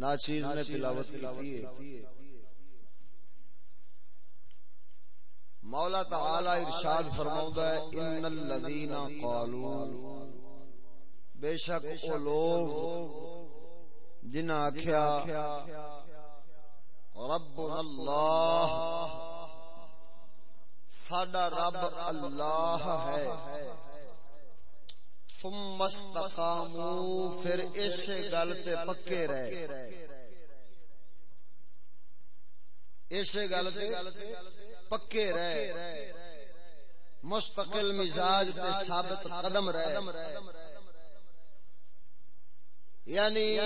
ناچیز نے تلاوت کی ہے مولا تعالی ارشاد فرماؤں ہے، ان الذين قالوا. بے شک او لوگ جنہ آکھیا رب اللہ، ساڈا رب اللہ ہے۔ ثم استقاموا، پھر اس گل تے پکے رہے۔ اس گل تے پکے رہے۔ مستقل مزاج تے ثابت قدم رہے۔ یعنی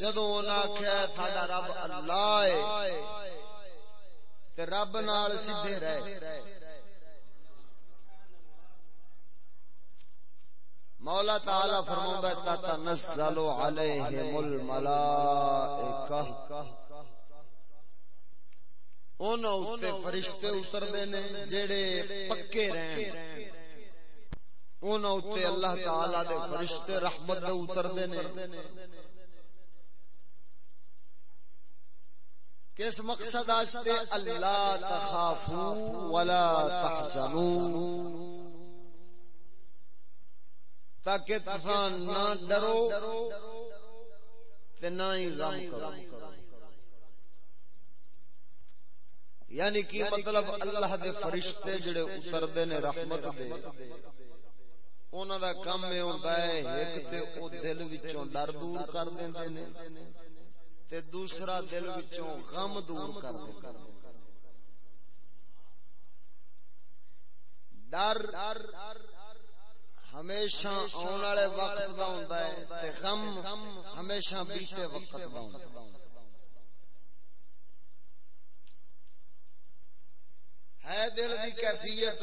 جدو آخیا تھا رب اللہ ہے تے رب نال سیدھے رہے۔ مولا تعالی فرماوندا ہے تنزل علیہم الملائکہ فرشتے اترتے نے، جڑے پکے رہن۔ اللہ تعالی دے فرشتے رحمت اترتے نے۔ کس مقصد آستے اللہ تخافو ولا تحزنو؟ تاکہ تفان نہ ڈرو تے نہ ہی غم کرو۔ یعنی کی مطلب اللہ دے فرشتے جڑے اتردے نے رحمت دے، انہاں دا کم اے ہوندا ہے، ایک تے او دل وچوں ڈر دور کر دیندے نے تے دوسرا دل وچوں غم دور کر دیندے ڈر ہمیشہ آن والے وقت دا ہوندا ہے تے غم ہمیشہ بیتے وقت دا ہوندا ہے ہے۔ دل دی کیفیت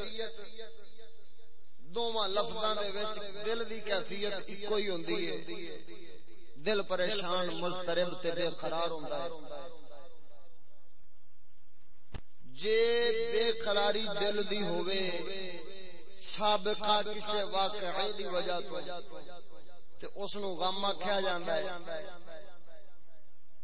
دوواں لفظاں دے وچ دل دی کیفیت اکو ہی ہوندی ہے۔ دل پریشان مضطرب تے بے قرار ہوندا ہے۔ جے بے قراری دل دی ہووے سابقہ کسے واقعے دی وجہ تو تے اس نو غم آکھیا جاندا ہے۔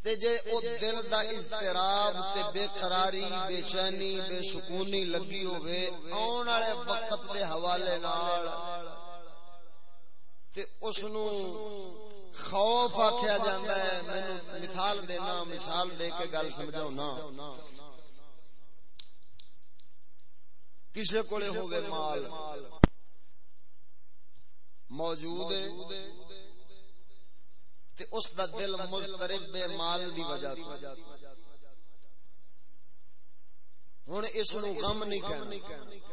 تے جے او دل دا اضطراب تے بے قراری، بے چینی، بے سکونی لگی ہوئے آن والے وقت دے حوالے نال تے اس نو خوف آکھیا جاندا ہے۔ مینوں مثال دینا، مثال دے کے گل سمجھاؤ نا کسے کولے ہوے مال؟ موجود ہے۔ تے اس دا دل مضطرب بے مال دی وجہ تو ہن اس نو غم نہیں کہنا۔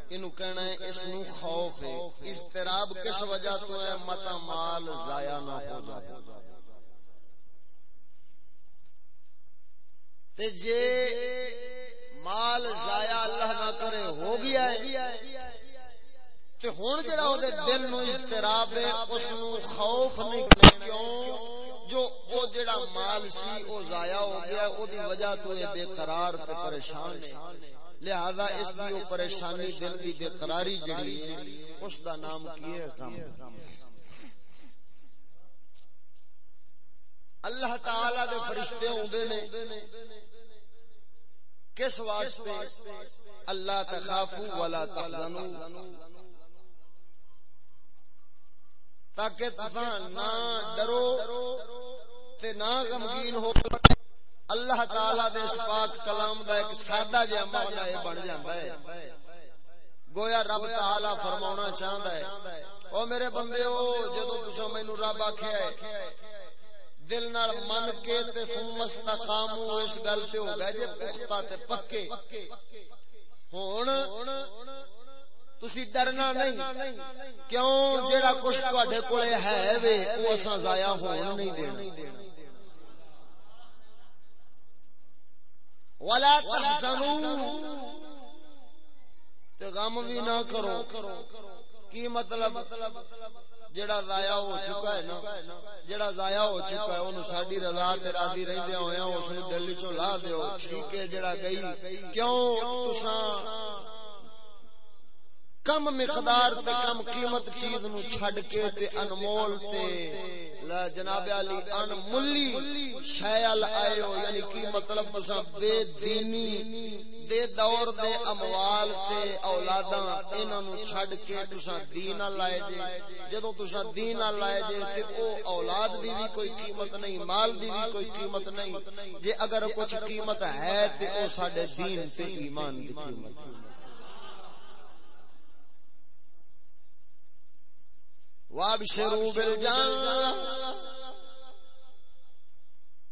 اینو کہنا ہے اس نو خوف ہے۔ اضطراب کس وجہ تو ہے؟ متا مال ضائع نہ ہو جائے۔ تے جے مال ضائع اللہ نہ کرے، ہو گیا ہے۔ تے ہن جڑا او دے دل نو اضطراب ہے، اس نو خوف نہیں کیوں؟ جو او جڑا مال سی، او ضائع ہو گیا او دی وجہ تو یہ بے قرار تے پریشان ہے۔ لہذا اس دی او پریشانی دل دی بے قراری جڑی ہے، اس دا نام کی ہے غم۔ اللہ تعالی دے فرشتے ہوندے نے کس واسطے اللہ تخافو ولا تحزنو؟ تاکہ تسا نہ ڈرو تے نہ غمگین ہو اللہ تعالی دے اس پاک کلام دا ایک سادہ جہا معنی یہ بن جاندا ہے۔ گویا رب تعالی فرماونا چاہندا ہے۔ او میرے بندیو جدوں تسا مینوں رب آکھیا ہے دل نال من کے تے ثم استقامو اس گل تے ہو گئے جے پختہ تے پکے۔ ہن تسی ڈرنا نہیں۔ کیوں؟ جیڑا کچھ تواڈے کولے ہے وے، او اساں ضائع ہون نہیں دینا۔ ولا تحزنوا، تے غم بھی نہ کرو۔ کی مطلب؟ جڑا ضائع ہو چکا ہے نا جڑا ضائع ہو چکا ہے، اونوں ساڈی رضا تے راضی رہندے ہویاں، اس نوں دل وچوں لا دیو، ٹھیک ہے جڑا گئی، کیوں تساں کم مقدار تے کم قیمت چیز نو چھڈ کے تے انمول تے جناب علی ان ملی شیل آئے ہو یعنی کی مطلب بسا بے دینی دے دور دے اموال تے اولاداں انہاں نو چھڈ کے تساں دین نال لائے جے۔ جدوں تساں دین نال لائے جے تے او اولاد دی بھی کوئی قیمت نہیں مال دی بھی کوئی قیمت نہیں۔ جے اگر کچھ قیمت ہے تے او ساڈے دین تے ایمان دی قیمت۔ ہے وابشروا بالجنہ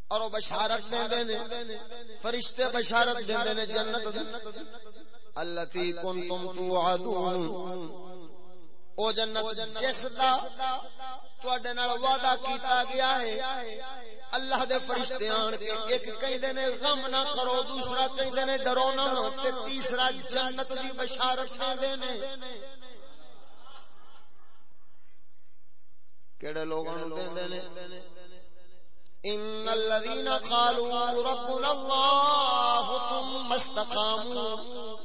اور بشارت دے دے فرشتے بشارت دے دے جنت التي كنتم توعدون۔ او جنت جس دا تواڈے نال وعدہ کیتا گیا ہے، اللہ دے فرشتے آن کے ایک کہندے نے، غم نہ کرو، دوسرا کہندے نے، ڈرو نہ تے تیسرا جنت دی بشارت دے نے۔ کیڑے لوگوں نو دیندے نے۔ ان الذين قالوا ربنا الله ثم استقاموا۔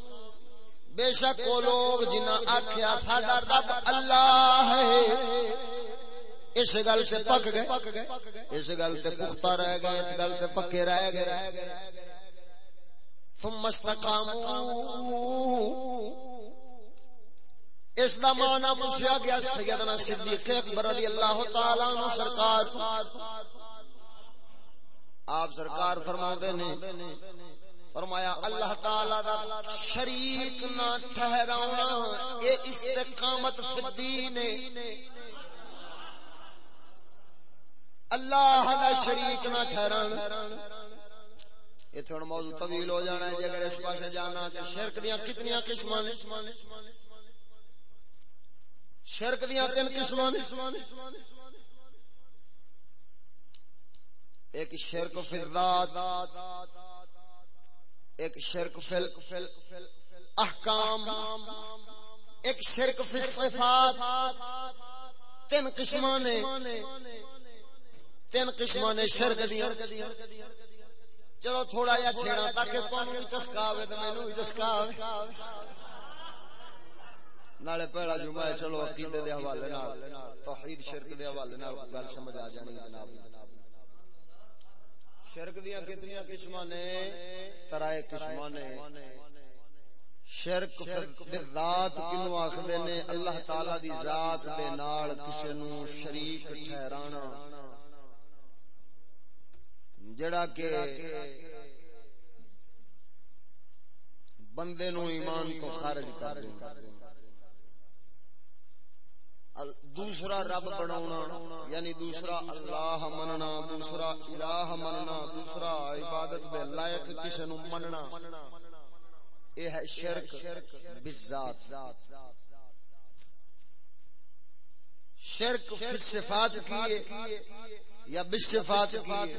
بے شک وہ لوگ جنہاں آکھیا ساڈا رب اللہ ہے، اس گل سے پک گئے۔ اس گل سے پختہ رہ گئے، اس گل سے پکے رہ گئے۔ ثم استقاموا۔ اس دا معنی پوچھا گیا سیدنا صدیق اکبر رضی اللہ تعالی عنہ سرکار آپ سرکار فرما نے، فرمایا اللہ تعالی دا شریک نہ ٹھہرانا اے استقامت فی الدین اللہ دا شریک نہ ٹھہرانا یہ تھوڑا موضوع طویل ہو جانا ہے جی اگر اس پاسے جانا کہ شرک دیاں کتنی قسماں نے۔ شرک دیا تین قسم ایک شرک فی الذات ایک شرک فی احکام، ایک شرک فی الصفات۔ تین قسم نے۔ تین قسم نے شرک دیا چلو تھوڑا جا چھیڑا تاکہ تمہیں چسکا آئے تو مینو چسکا آئے نالے پہلا جمعہ چلو عقیدے دے حوالے نال توحید شرک دے حوالے نال گل سمجھ آ جانی جناب۔ شرک دیاں کتنی قسماں نے؟ ترائے قسماں نے۔ شرک ذات کینو آکھدے نے؟ اللہ تعالی دی ذات دے نال کسے نو شریک ٹھہرانا۔ جڑا کہ بندے نو ایمان تو خارج کر دیندا دوسرا رب بناونا یعنی دوسرا اللہ مننا دوسرا الہ مننا دوسرا عبادت دے لائق کسی نو مننا یہ ہے شرک بالذات شرک فی صفات کی یا بالصفات کی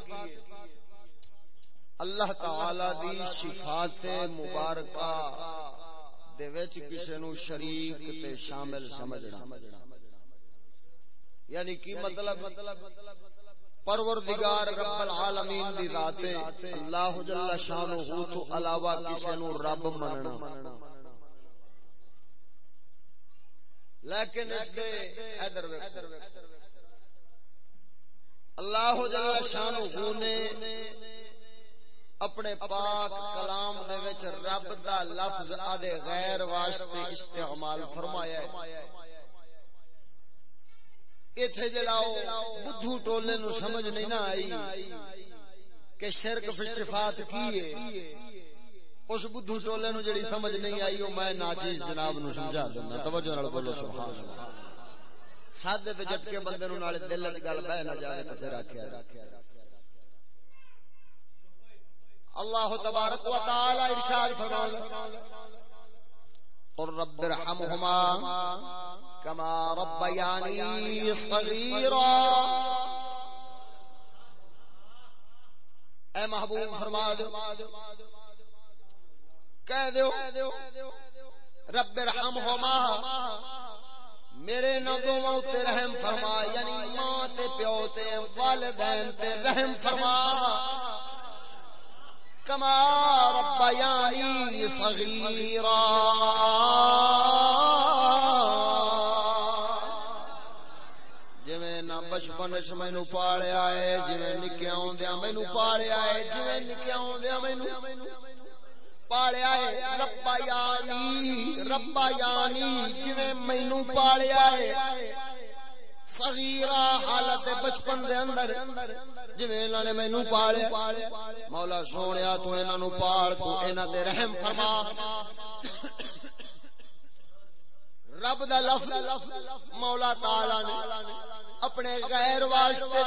اللہ تعالی دی صفات مبارکہ دے وچ کسی نو شریک تے شامل سمجھنا یعنی کی مطلب؟ پروردگار رب العالمین دی ذات اللہ جل شانہ تو علاوہ کسی نو رب مننا۔ لیکن اس دے ادھر اللہ جل شانہ نے اپنے پاک کلام دے وچ رب دا لفظ ادے غیر واسطے استعمال فرمایا ہے۔ ایتھے جڑاؤ بدھو ٹولے نو سمجھ نہیں نہ آئی کہ شرک فی صفات کی ہے۔ اس بدھو ٹولے نو جڑی سمجھ نہیں آئی، او میں ناچیز جناب نو سمجھا دینا۔ توجہ نال بولو، سبحان اللہ۔ سادے تے جٹکے بندے نو نالے دل وچ گل بہ نہ جائے تے پھر آکھیا۔ اللہ تبارک و تعالی ارشاد فرماتا قل رب ارحمهما كما ربياني صغيرا. اے محبوب فرما دو. کہہ دو، رب ارحمہما میرے نہ دوواں تے رحم فرما یعنی ماں تے پیو تے والدین تے رحم فرما. کما ربیانی صغیرا. بچپن چ مینو پالیا ہے جی نکیا آدیا مینو پالیا ہے جی نکیا آدیا مینو پالیا ہے ربا یانی ربا یانی جی مینو پالیا ہے صغیرہ حالت بچپن دے اندر جویں انہاں نے مینوں پالیا مولا سونیا تو انہاں نو پال تو انہاں تے رحم فرما رب دا لفظ مولا تعالی نے اپنے غیر واسطے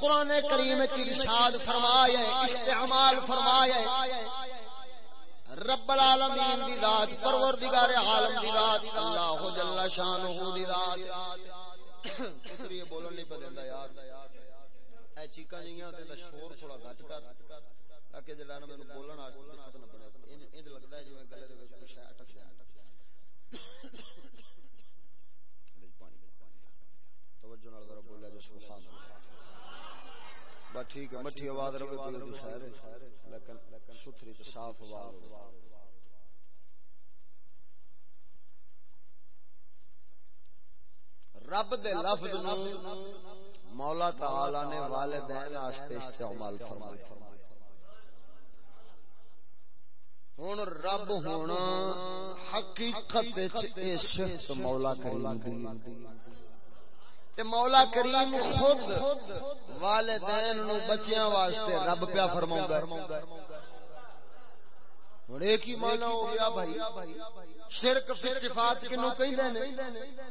قرآن کریم کی ارشاد فرمایا ہے، استعمال فرمایا ہے۔ رب العالمین دی ذات، پروردگار عالم دی ذات، اللہ جل شانہ دی ذات۔ پتری بولن نہیں پہ یار۔ اے چیکاں جیاں تے دا شور تھوڑا گھٹ کر، تاکہ جڑا نا مینوں بولن واسطے دقت نہ پڑے۔ انج لگدا ہے جویں گلے دے وچ کچھ ہے اٹک جائے توجہ نال ذرا بولیا جو سبحان اللہ بس ٹھیک ہے، مٹھی آواز رہے پی دی خیر ہے۔ لیکن ستھری تے صاف آواز رب دے لفظ نو مولا تعالی نے والدین واسطے استعمال فرمایا۔ ہن رب ہونا حقیقت وچ اے صفت مولا کریم دی۔ تے مولا کریم خود والدین نو بچیاں واسطے رب پیا فرماوندا ہے۔ ہن ایک ہی معنی ہو گیا بھائی۔ شرک فی صفات کنو کہندے نے؟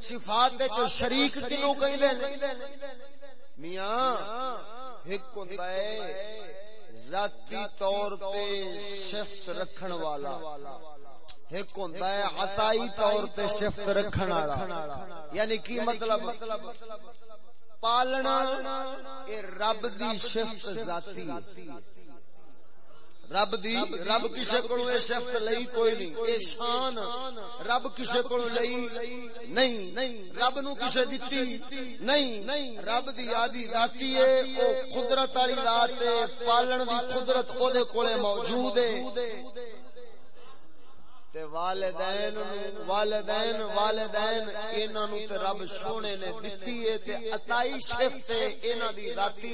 صفات وچ شریک کنو کہندے نے؟ میاں، ایک ہوندا ہے ذاتی طور تے صفت رکھن والا۔ ایک ہوندا ہے عطائی طور تے صفت رکھن والا۔ یعنی کی مطلب؟ پالنا اے رب دی صفت ذاتی۔ رب دی رب کسے کولو اے صفت لئی کوئی نہیں۔ اے شان رب کسے کولو لئی نہیں۔ رب نو کسے دتی نہیں۔ رب دی آدی ذاتی ہے او قدرت والی ذات ہے پالن دی قدرت او دے کولے موجود ہے تے والدین والدین والدین انہاں نو تے رب سونے نے دتی ہے تے عطائی صفت ہے انہاں دی ذاتی۔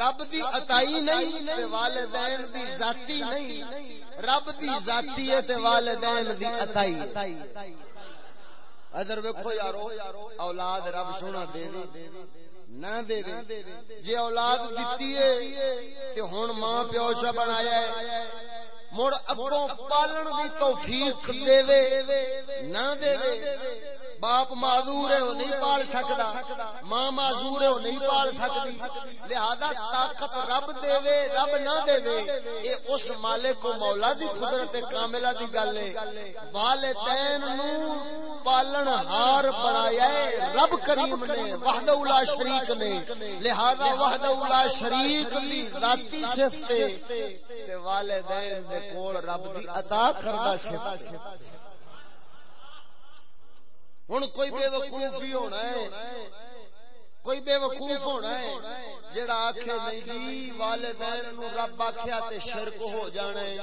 رب دی عطائی نہیں تے والدین دی ذاتی نہیں۔ رب دی ذاتی ہے تے والدین دی عطائی۔ ادھر ویکھو یارو، اولاد رب سونا دے نہ دے دے۔ جے اولاد دتی ہے تے ہن ماں پیو چا بنایا ہے مڑ اگوں پالن دی توفیق دے نہ دے باپ معذور ہے، وہ نہیں پال سکدا ماں معذور ہے، وہ نہیں پال سکدی لہذا طاقت رب دے وے، رب نہ دے وے۔ اے اس مالک کو مولا دی قدرت کاملہ دی گل ہے۔ والدین نو پالن ہار بنایا ہے۔ رب کریم نے، وحدہ لا شریک نے۔ لہذا وحدہ لا شریک دی ذاتی صفت تے والدین دے کول رب دی عطا کردا صفت ہوں کوئی بے وقوف بھی ہونا ہے۔ کوئی بے وقوف ہونا ہے۔ جڑا آکھے نہیں جی والدین نو رب آکھیا تے شرک ہو جانا ہے۔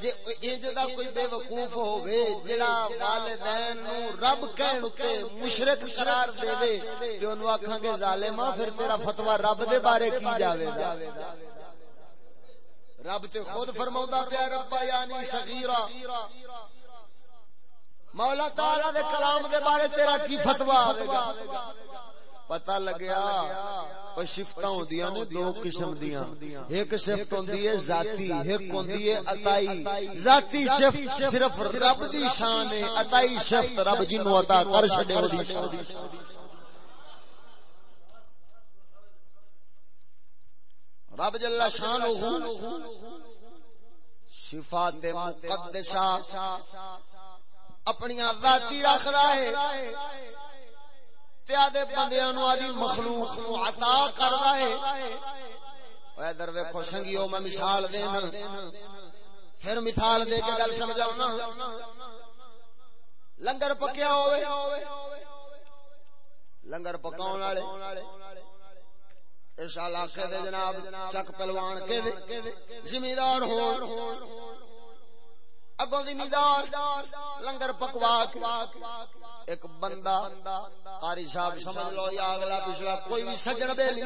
جے انج دا کوئی بے وقوف ہوے جڑا والدین نو رب کہن تے مشرک قرار دے وے تے اونوں آکھاں گے ظالما پھر تیرا فتوی رب دے بارے کی جاوے گا۔ رب تے خود فرماوندا پیا، ربا یعنی صغیرہ مولا تعالی دے کلام دے بارے تیرا کی فتوا آئے گا؟ پتہ لگیا او شفتاں ہوندیاں نے، دو قسم دیاں۔ ایک شفت ہوندی ہے ذاتی، ایک ہوندی ہے عطائی۔ ذاتی شفت صرف رب دی شان ہے، عطائی شفت رب جنوں عطا کر چھڈے او دی شان رب جل شانہ مقدسہ اپنی ذاتی رکھدا ہے۔ تے آدے بندیاں نو آدی مخلوق نو عطا کردا ہے۔ او ادھر ویکھو سنگیو، میں مثال دینا۔ پھر مثال دے کے گل سمجھاؤنا۔ لنگر پکیا ہوئے۔ لنگر پکاؤن والے۔ اس علاقے دے جناب چک پلوان کے زمیندار ہون۔ اگوں زمیندار لنگر پکوا ایک بندہ قاری صاحب سمجھ لو، یا اگلا پچھلا کوئی بھی سجن بیلی،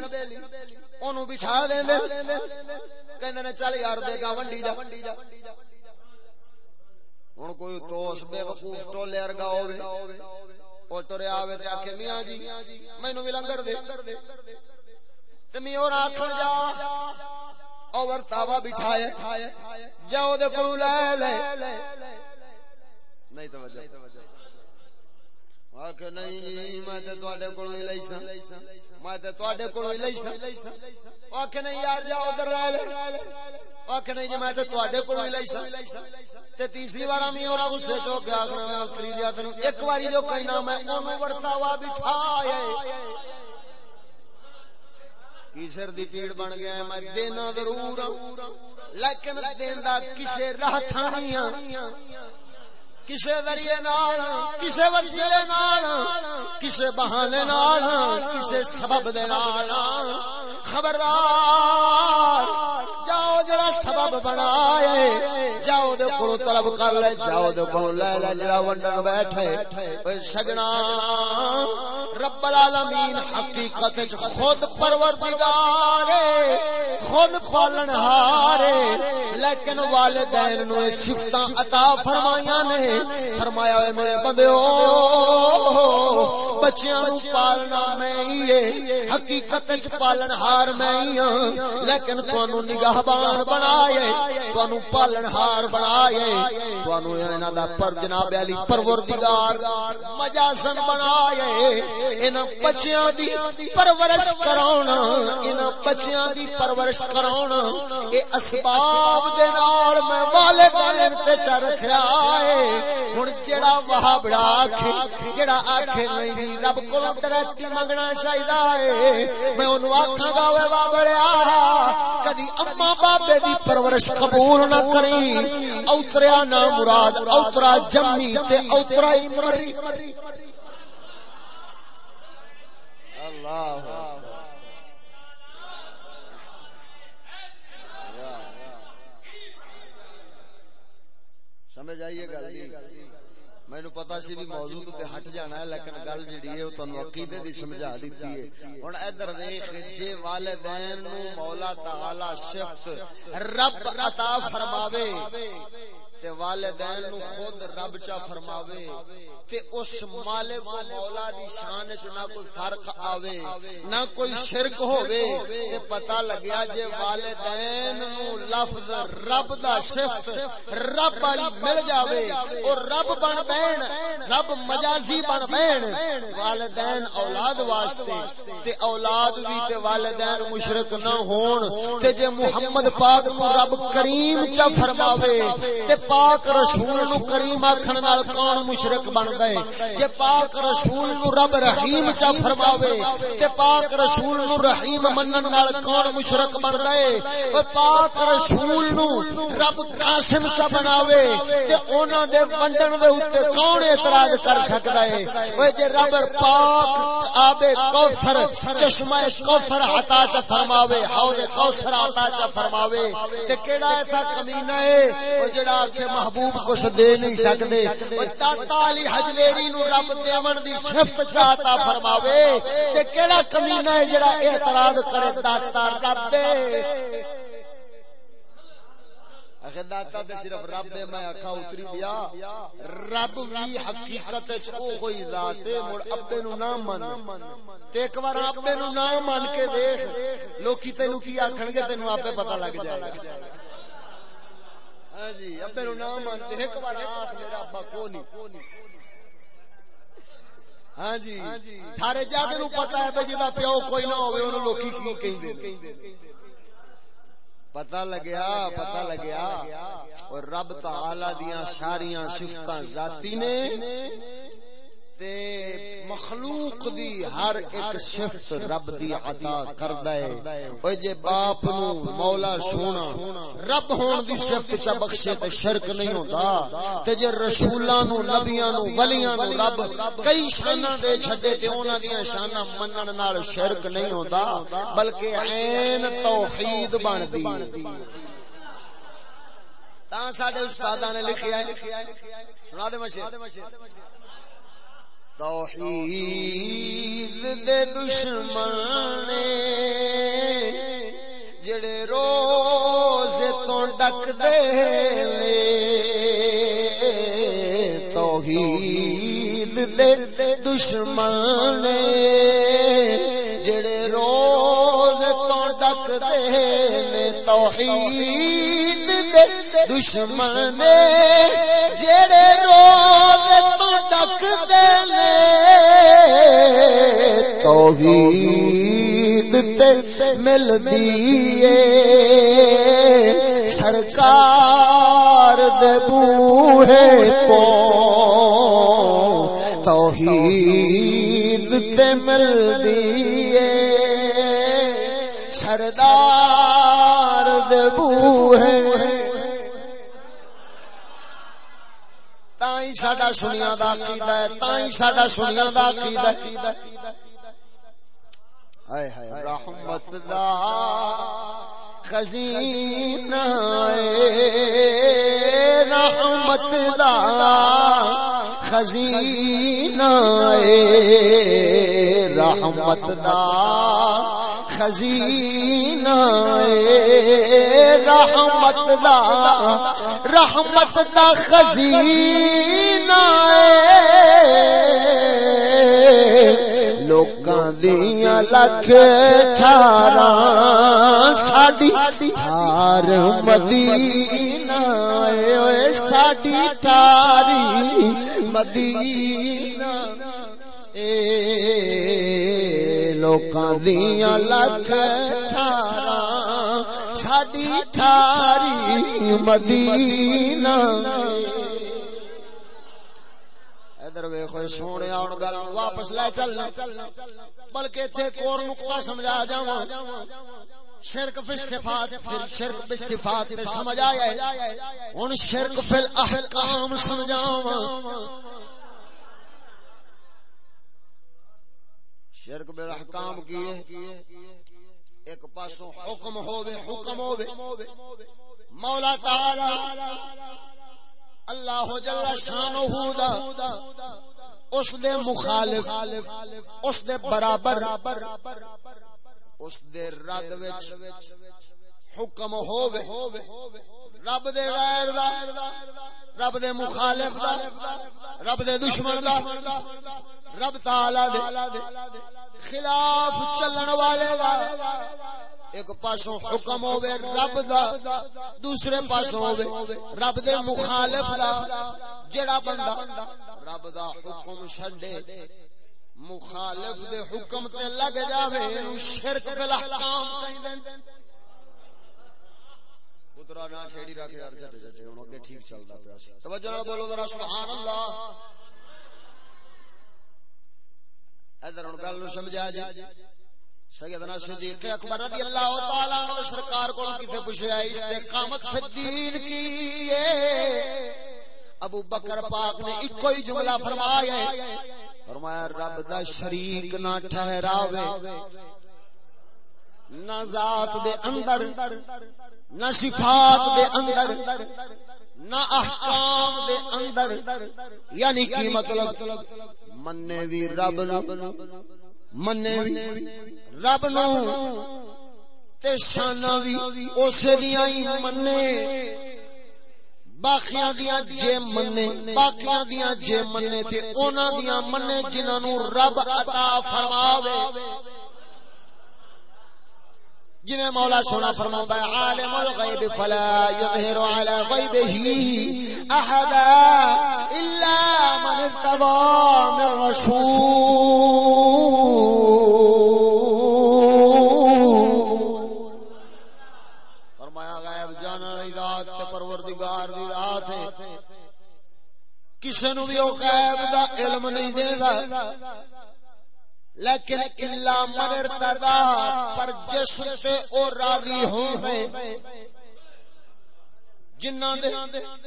اونوں بٹھا دے دے کہندے نے چل یار دے گا ونڈی جا۔ ہن کوئی توس بے وقوف ٹولے ارگا ہوے او ٹریا آوے تے آکھے، میاں جی مینوں بھی لنگر دے۔ تے میں اور آکھن جا اور تاوا بٹھایا جاؤ دے کولو لے لے۔ نہیں توجہ۔ نہیں میں تے تواڈے کولوں ہی لئی میں تے تواڈے کولوں ہی لئی نہیں یار جا ادھر لے۔ لے نہیں جی میں تے تواڈے کولوں ہی لئی تے تیسری بار امی غصے چ کے میں دیا تینوں۔ ایک واری جو کہنا، میں اونوں ورتاوا بٹھایا کی دی پیڑ بن گیا میں دینا ضرور لیکن دیندا کسے راہ تھانیاں۔ کسے ذریعے نال، کسے وسیلے نال، کسے بہانے نال، کسے سبب دے نال۔ خبردار، جاؤ جڑا سبب بنائے، جاؤ دے کولو طلب کر لے، جاؤ دے کولو لے لے، جڑا ونڈن بیٹھے۔ اوے سجنا، رب العالمین حقیقت وچ خود پروردگار خود پالن ہار لیکن والدین نو صفتاں عطا فرمائیاں نے۔ فرمایا ہوئے میرے بندے بچیاں نو پالنا میں ہی ہے، حقیقت وچ پالن ہار میں ہی ہاں۔ لیکن تانوں نگاہ بان بنائے تانوں پالن ہار بنائے۔ تانوں انہاں دا پر جناب علی پروردگار مجازن بنائے۔ انہاں بچیاں دی پرورش کراونا، انہاں بچیاں دی پرورش کراونا۔ اے اسباب دے نال میں والدین تے چ رکھیا ہے۔ ہن جڑا وہابڑا آکھے جڑا آکھے نہیں رب کو ڈائریکٹ منگنا چاہیے میں اونوں آکھاں گا، اوے وابڑیا کدی اما بابے دی پرورش قبول نہ کری اوتریا نہ مراد، اوترا جمی تے اوترا ہی مری۔ اللہ سمجھ آئیے گل جی؟ مینو پتا سی بھی موضوع تے ہٹ جانا ہے لیکن گل جڑی ہے او تانوں عقیدے دی سمجھا دتی ہے ہن ادھر دیکھ جے والدین نو مولا تعالی شفت رب عطا فرماوے تے والدین نو خود رب چا فرماوے تے اس مالک و مولا دی شان وچ نہ کوئی فرق آوے، نہ کوئی شرک ہووے۔ تے پتہ لگیا جے والدین نو لفظ رب دا صفت رب والی مل جاوے، او رب بن بین، رب مجازی بن بین۔ والدین اولاد واسطے، تے اولاد وی تے والدین مشرک نہ ہون۔ تے جے محمد پاک نو رب کریم چا فرماوے، تے پاک رسول نو کریم آکھن نال کون مشرک بن گئے جے پاک رسول نو رب رحیم چا فرماوے، تے پاک رسول نو رحیم منن نال کون مشرک بن گئے او پاک رسول نو رب قاسم چا بناوے، تے انہاں دے ونڈن دے اوتے کون اعتراض کر سکدا ہے؟ او جے رب پاک آب کوثر، چشمہ کوثر عطا چا فرماوے حوض کوثر عطا چا فرماوے، تے کیڑا ایسا کمینہ ہے؟ او جڑا کہ محبوب کچھ دے نہیں سکدے۔ او تا علی حجویری نو رب دیون دی صفت چاہتا فرماوے تے کیڑا کمینہ ہے جڑا اعتراض کرے داتا رب داتا تے صرف رب میں آکھا اتری دیا رب وی حقیقت وچ او کوئی ذات ہے، مڑ ابے نو نہ من۔ تے ایک بار ابے نو نہ من کے دیکھ لوکی تینو کی آکھن گے تینو آپے پتہ لگ جائے گا۔ ہاں جی ابے نو نہ ایک بار میرا ابا کو نہیں۔ ہاں جی تھارے جگ نو پتا ہے جا پیو کوئی نہ ہوئے انہوں لوکی کی پتا لگیا پتا لگیا۔ اور رب تعالی دیاں ساریاں صفتاں ذاتی نے۔ تے مخلوق دی ہر ایک صفت رب دی عطا کردا ہے۔ او جے باپ نو مولا سونا، رب ہون دی صفت چا بخشے تے شرک نہیں ہوندا، تے جے رسولاں نو نبیاں نو، ولیاں نو رب کئی شاناں دے چھڈے تے انہاں دیاں شاناں منن نال شرک نہیں ہوندا، بلکہ عین توحید بندی تا ساڈے استاداں نے لکھیا ہے۔ سنا دے مشہور توحید دے دشمن جڑے روز تو ڈک دے لے توحید دے دشمن جڑے روز تو ڈک دے لے توحید دے دشمن جڑے روز تو ڈک توحید تے مل دیئے۔ سرکار دے بوہے کو توحید تے مل دیئے۔ سردار دے بوہے ساڈا سنیا دا عقیدہ ہے تائیں ساڈا سنیا دا عقیدہ ہے رحمت دا خزینہ اے رحمت دا خزینہ اے رحمت دا خزینہ رحمت دا رحمت دا خزینہ لوکاں دیاں لکھ ٹھارا ساڈی ٹھار مدینہ، اے ساڈی ٹھاری مدینہ۔ اے لوکاں دیاں لکھ ٹھارا ساڈی ٹھاری مدینہ ادھر ویکھو سونے آن گل واپس لے چلنا بلکہ تے کور نقطہ سمجھا جاواں شرک فی الصفات پھر شرک فی الصفات تے سمجھ آیا ہے ہن شرک فی الاحکام سمجھاواں شرک بالاحکام کیے ایک پاسوں حکم ہوے حکم ہوے مولا تعالی اللہ جل شانہ دا اس دے مخالف اس دے برابر اس دے رد وچ حکم ہووے۔ رب دے غیر دا، رب دے مخالف دا، رب دے دشمن دا، رب تعالی دے۔ خلاف چلن والے دا۔ ایک پاسوں حکم ہوے رب دا، دوسرے پاسوں ہوے رب دے مخالف دا۔ جڑا بندہ رب دا حکم چھڈے، مخالف دے حکم تے لگ جاوے شرک بالاحکام کہندے۔ پترا نہ چھیڑی رکھ یار چھٹے چھٹے ہن اگے ٹھیک چلدا پیا سی توجہ نال بولو ذرا سبحان اللہ ادھر ہن گل نو سمجھا جی سیدنا صدیق اکبر رضی اللہ تعالی عنہ سرکار کو کتے پوچھیا استقامت فی الدین کی ابو بکر پاک نے ایک کوئی جملہ فرمایا ہے فرمایا رب دا شریک نہ ٹھہراوے نہ ذات دے اندر نہ صفات دے اندر، نہ احکام دے اندر یعنی کی مطلب؟ مننے وی رب نو منے رب نو، تے شانہ وی اسے دیاں ہی منے باقیاں دیاں جے منے باقیاں دیاں جے منے تے انہاں دیاں منے جنہاں نو رب عطا فرماوے۔ جنہیں مولا سونا فرماتا ہے، عالم الغیب فلا یظہر علی غیبہ احدا الا من ارتضى من رسول. فرمایا، غیب جانا ذات تے پروردگار دی ذات ہے۔ کسے نو بھی او غیب دا علم نہیں دیندا۔ لیکن اللہ مگر تدا پر جس سے او راضی ہوں ہے جنہ دے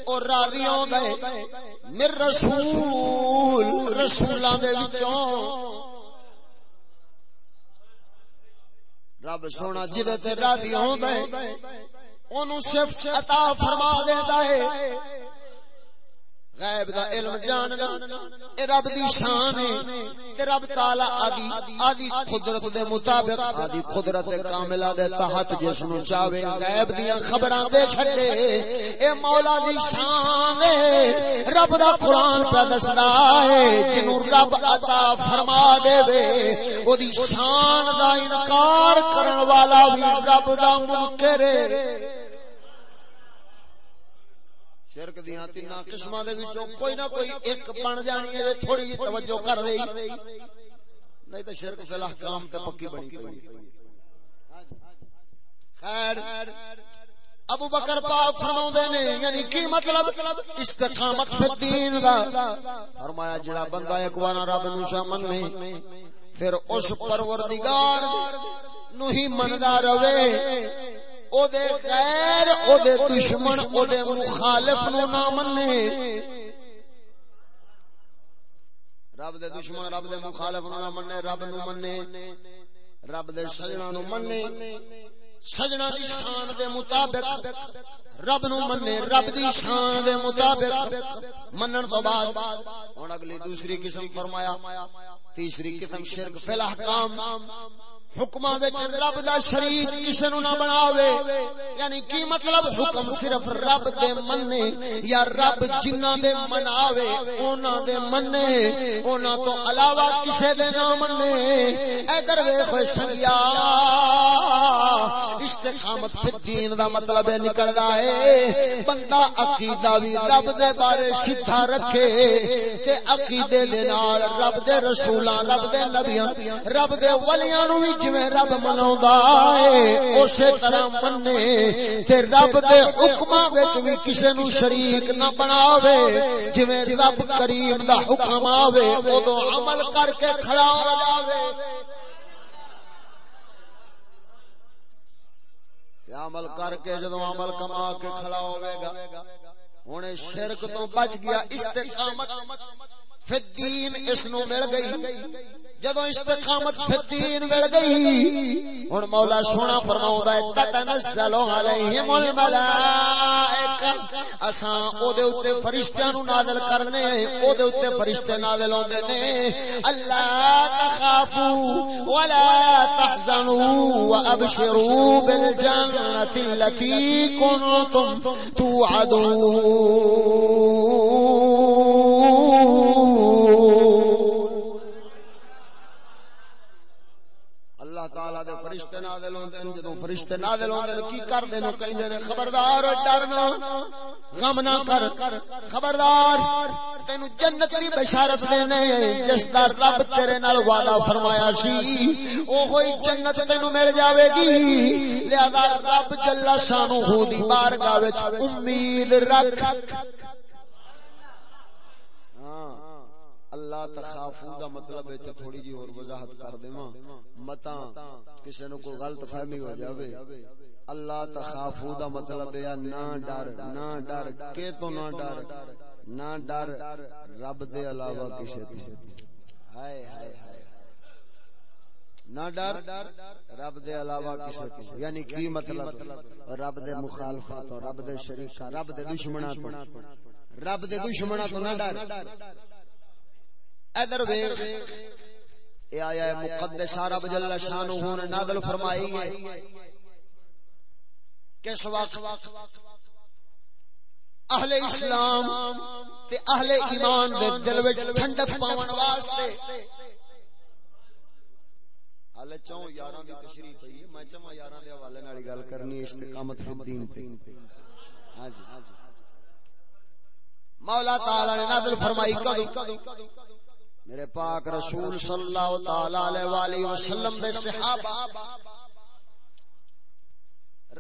او راضی ہوں گئے مر رسول، رسولاں دے وچوں۔ رب سونا جدے تے راضی ہوں گئے اونوں صرف عطا فرما دیندا ہے۔ غیب دا علم جاننا اے رب دی شان ہے تے رب تعالی آدی آدی قدرت دے مطابق آدی قدرت کاملہ دے تحت جس نو چاہے غیب دیاں خبراں دے چھڈے اے مولا دی شان ہے رب دا قرآن پہ دسدا ہے جنوں رب عطا فرما دے وے او دی شان دا انکار کرن والا بھی رب دا منکر ہے۔ شرک دیاں تین قسم کوئی نہ کوئی ایک بن جانی ہے تھوڑی جی توجہ کر رہی نہیں تو شرک فی الحال تے پکی بنی خیر ابو بکر پاک فرماؤں نے یعنی کی مطلب؟ استقامت فی الدین دا۔ فرمایا جڑا بندہ ایک وانا رب نو شامن میں پھر اس پروردگار نو ہی مندا رہے۔ او دے غیر او دے دشمن او دے مخالف نو نہ مننے۔ رب دے دشمن رب دے مخالف نو نہ مننے، رب نو مننے۔ رب دے سجنا نو مننے۔ سجنا دی شان دے مطابق رب نو مننے، رب دی شان دے مطابق منن تو بعد ہن اگلی دوسری قسم فرمایا، تیسری قسم شرک فی الاحکام۔ حکم رب دا شریک کسی نو نہ بناوے یعنی کی مطلب؟ حکم صرف رب دے مننے یا رب جنہ دے مناوے اونا دے مننے اونا تو علاوہ کسے دے نہ مننے۔ ادھر ویکھ سنگیا، استقامت فی الدین دا مطلب ہے، نکلدا ہے۔ بندہ عقیدہ وی رب دے بارے سیدھا رکھے، تے عقیدے دے نال رب دے رسولاں، رب دے نبیاں، رب دے ولیاں نو وی جویں رب مناوندا ہے، اسی طرح مننے تے رب دے حکماں وچ وی کسے نو شریک نہ بناوے، جویں رب کریم دا حکم آوے، اودوں عمل کر کے کھڑا ہو جاوے۔ عمل کر کے جدو عمل کما کے کھڑا ہوئے گا ہوں شرک تو بچ گیا، استقامت۔ فی الدین اس نو مل گئی۔ جدو استقامت فدین مل گئی۔ ہن مولا سونا فرماوندا ہے، تتنزل علیہم الملائکہ اساں او دے اوتے فرشتیاں نو نازل کرنے، او دے اوتے فرشتے نازل ہوندے نے۔ اللہ تخافوا ولا تحزنوا وابشروا بالجنة التي كنتم توعدون. فرشتے نازل ہوندے نے جدوں فرشتے نازل ہوندے نے کی کردے نے کہندے نے، خبردار ڈرنا غم نہ کر، خبردار تینو جنت دی بشارت دینے، جس دا رب تیرے نال وعدہ فرمایا سی او ہوئی جنت تینو مل جاوے گی۔ لہذا رب جل شانو دی بارگاہ وچ امید رکھ۔ اللہ تخافو دا مطلب ہے تے تھوڑی جی اور وضاحت کر دیواں۔ متا کسے نو کوئی غلط فہمی ہو جاوے۔ اللہ تخافو دا مطلب ہے نہ ڈر نہ ڈر، کے تو نہ ڈر نہ ڈر رب دے علاوہ کسے تے ہائے ہائے ہائے۔ نہ ڈر رب دے علاوہ کسے تے یعنی کی مطلب؟ رب دے مخالفات رب دے شریک رب دے دشمناں تو۔ رب دے دشمناں تو نہ ڈر۔ ادھر ویکھ، اے آیا ہے مقدس رب جل شانہ نے نازل فرمائی ہے کس وقت اہل اسلام تے اہل ایمان دے دل وچ ٹھنڈک پاون واسطے حالے چوں یاراں دی تشریح پئی ہے؟ میں چواں یاراں دے حوالے نال گل کرنی استقامت فی الدین تے۔ ہاں جی۔ مولا تعالی نے نازل فرمائی کدو؟ میرے پاک رسول صلی اللہ تعالی علیہ والہ وسلم دے صحابہ،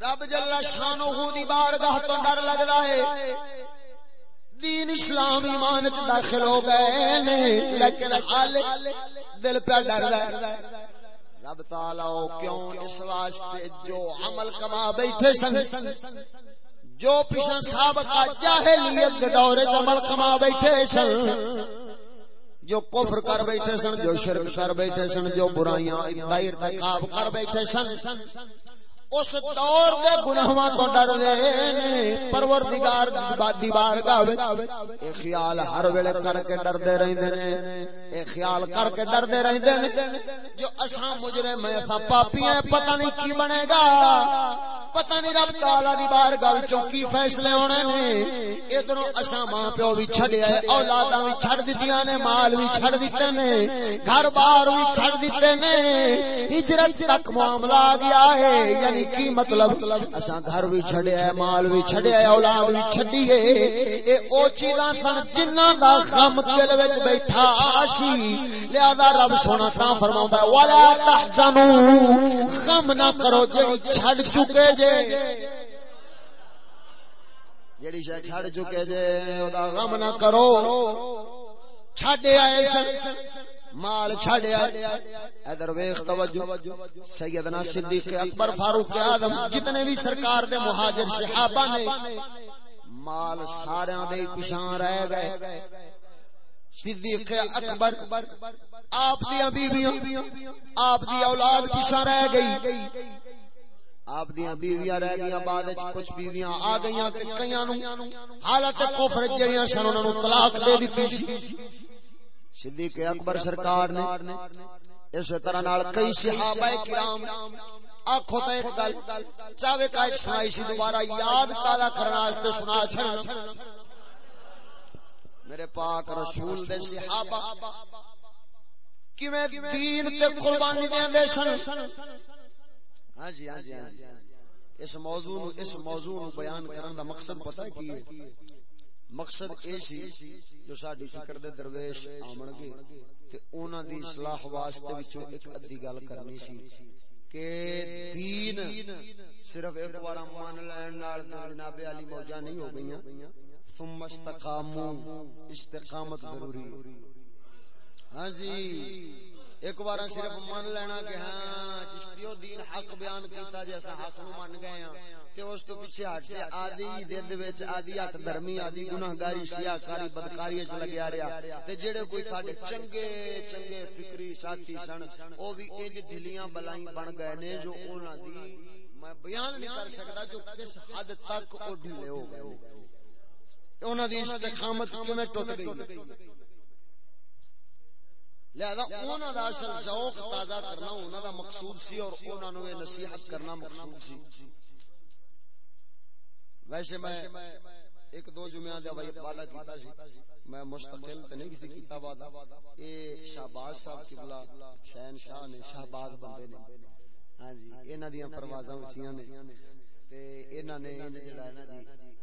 رب جل شانہ دی بارگاہ تو ڈر لگدا ہے۔ دین اسلام ایمان وچ داخل ہو گئے نے، لیکن حال دل پہ ڈر ہے۔ رب تعالی او کیوں اس واسطے جو عمل کما بیٹھے سن، جو پیشہ سابقہ جاہلیت دے دور وچ عمل کما بیٹھے سن جو کفر کر بیٹھے سن، جو شرک کر بیٹھے سن، جو برائیاں دائر تکاب کر بیٹھے سن۔ اس دور دے گناہاں تو ڈر دے پروردگار دیوار گاہ اے خیال ہر ویلے کر کے ڈر دے رہندے نے۔ اے خیال کر کے ڈر دے رہندے نے۔ جو اساں مجرم ہیں، اساں پاپی ہیں، پتہ نہیں کی بنے گا۔ پتہ نہیں رب تعالی دی بارگاہ وچوں کی فیصلے ہونے نے۔ ادھروں اساں ماں پیو وی چھڈیا ہے، اولاداں وی چھڈ دتیاں نے، مال وی چھڈ دتے نے، گھر بار وی چھڈ دتے نے۔ ہجرت تک معاملہ آ گیا ہے یعنی یعنی کی مطلب؟ اساں گھر وی چھڈیا ہے، مال وی چھڈیا ہے، اولاد وی چھڈی ہے۔ اے او چیزاں سن جنہاں دا غم دل وچ بیٹھا آشی۔ لہذا رب سونا تا فرماوندا ہے، ولا تحزنوا۔ غم نہ کرو جڑی چھڈ چکے جے۔ جڑی شے چھڑ چکے جے، او دا غم نہ کرو۔ چھڈے آئے سن۔ مال چھڈے آئے ادھر ویکھ توجہ۔ سیدنا صدیق اکبر فاروق اعظم جتنے بھی سرکار دے مہاجر صحابہ نے، مال سارے دے پیشاں رہ گئے۔ صدیق اکبر، آپ دی بیویاں، آپ دی اولاد پیشاں رہ گئی۔ آپ دیاں بیویاں رہ گئیاں، بعد وچ کچھ بیویاں آ گئیاں تے کئیاں نو حالت کفر جڑیاں سن، انہاں نو طلاق دے دتی صدیق اکبر سرکار نے اس طرح نال کئی صحابہ کرام آکھو تے ایک گل چاہے کا سنائی سی دوبارہ یاد تازہ کرنا واسطے سنا چھڑنا۔ میرے پاک رسول دے صحابہ کیویں دین تے قربانی دیندے سن؟ ہاں جی ہاں جی ہاں جی۔ اس موضوع اس موضوع بیان کرن دا مقصد پتہ کی ہے؟ مقصد اے سی جو ساڈی فکر دے درویش آمن گے تے انہاں دی اصلاح واسطے وچوں ایک ادھی گل کرنی سی کہ دین صرف ایک بار مان لین نال جناب علی موجا نہیں ہو گئیاں ثم استقاموا استقامت ضروری۔ ہاں جی۔ ایک بار صرف من لینا کہ ہاں چشتیو دین حق بیان کیتا جیسا حق نو من گئے ہیں تے اس تو پیچھے ہٹ کے آدھی دد وچ، آدھی ہٹ درمی، آدھی گناہگاری سیاکاری بدکاری وچ لگیا رہیا۔ تے جڑے کوئی ساڈے چنگے چنگے فکری ساتھی سن، او وی انج ڈھلیاں بلائیں بن گئے نے جو انہاں دی میں بیان نہیں کر سکدا جو کس حد تک او ڈھلے ہو گئے انہاں دی استقامت کیویں ٹوٹ گئی؟ لہذا انہاں دا اصل ذوق تازہ کرنا انہاں دا مقصود سی اور انہاں نو نصیحت کرنا مقصود سی۔ ویسے میں ایک دو جمعہ دا وعدہ کیتا سی میں مستقل تے نہیں کسی کیتا وعدہ۔ اے شہباز صاحب قبلہ شہن شاہ نے شہباز بندے نے۔ ہاں جی انہاں دیاں پروازاں وچیاں نے۔ تے انہاں نے انج جڑا ہے نا جی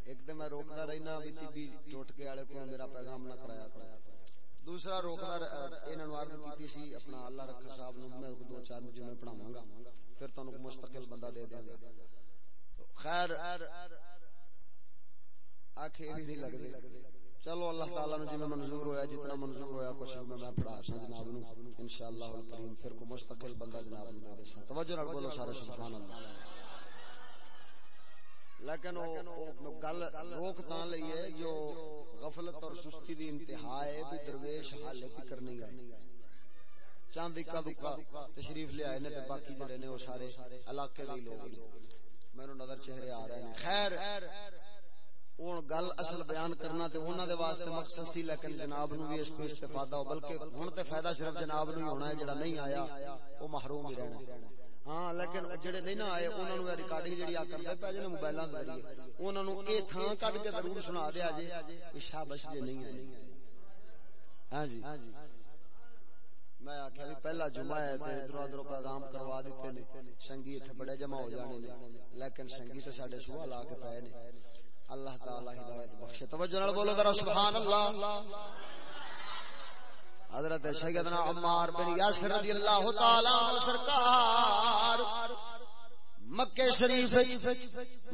ایک تے میں روکدا رہنا تی ٹوٹ کے والے کو میرا پیغام نہ کرایا کرایا دوسرا روکنا انہاں نو عرض کیتی سی، اپنا اللہ رکھا صاحب نو میں دو چار جمعے پڑھاواں گا، پھر تانوں مستقل بندہ دے دیں گا۔ خیر آنکھیں بھی نہیں لگدے چلو، اللہ تعالی نے جی منظور ہویا، جتنا منظور ہویا، کچھ میں میں پڑھا سا جناب نو۔ انشاءاللہ الکریم، پھر کو مستقل بندہ جناب نو دے سا۔ توجہ نال بولو سارے، سبحان اللہ۔ لیکن گل روک تاں لئی جو غفلت اور سستی دی انتہا ہے، بھی درویش حال فکر نہیں آئی چاند اکا دکا تشریف لے آئے نے تے باقی جڑے نے وہ سارے علاقے دے لوگ نے۔ مینوں نظر چہرے آ رہے ہیں خیر ہوں گل اصل بیان کرنا تے انہاں دے واسطے مقصد سی، لیکن جناب نو بھی اس کو استفادہ ہو، بلکہ ہن تے فائدہ صرف جناب نو ہی ہونا ہے، جڑا نہیں آیا، وہ محروم ہی رہنا۔ ہاں لیکن جڑے نہیں نہ آئے، انہاں نو ریکارڈنگ جڑی آ کردے پے جے موبائلاں دے ذریعے۔ انہاں نو اے تھاں کڈ کے ضرور سنا دیا جے کہ شابش جے نہیں آئے۔ ہاں جی۔ میں آخیا بھی پہلا جمعہ ہے تے ادھر ادھر پیغام کروا دیتے نے۔ سنگی ایتھے بڑے جمع ہو جانے نے۔ لیکن سنگی تے ساڈے سوال آ کے پے نے۔ اللہ تعالی ہدایت بخشے۔ توجہ نال بولو ذرا سبحان اللہ۔ حضرت سیدنا عمار بن یاسر رضی اللہ تعالی عنہ سرکار مکے شریف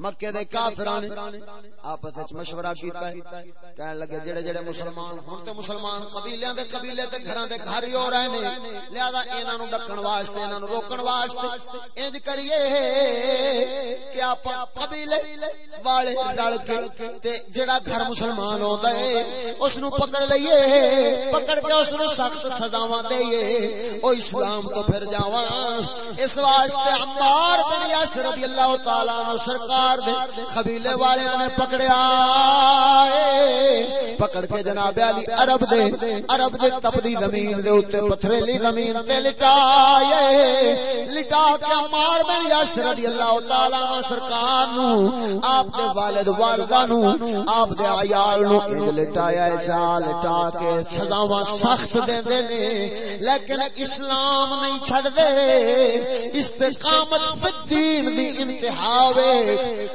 مکے دے کافران آپس وچ مشورہ کیتا ہے۔ کہن لگے جڑے جڑے مسلمان ہن تے مسلمان قبیلیاں دے قبیلے تے گھراں دے گھر ہی ہو رہے نے، لہذا انہاں نو ڈکن واسطے، انہاں نو روکن واسطے انج کریے کہ اپا قبیلے والے رل کے تے جڑا گھر مسلمان ہوندا ہے، اس نو پکڑ لئیے، پکڑ کے اس نو سخت سزاواں دئیے۔ او اسلام تو پھر جاواں، اس واسطے عمار بن یاسر رضی اللہ تعالی عنہ سرکار دے قبیلے والے نے پکڑیا پکڑ کے جناب علی عرب دے عرب دے تپدی زمین دے اوتے پتھریلی زمین تے لٹائے لٹا کے مار بن یاسر رضی اللہ تعالی عنہ سرکار نو، آپ دے والد والدہ نو، آپ دے عیال نو انج لٹایا چال لٹا کے سزاواں سخت دے نے۔ لیکن اسلام نہیں چھڑ دے استقامت بدی فدین دی انتہا وے۔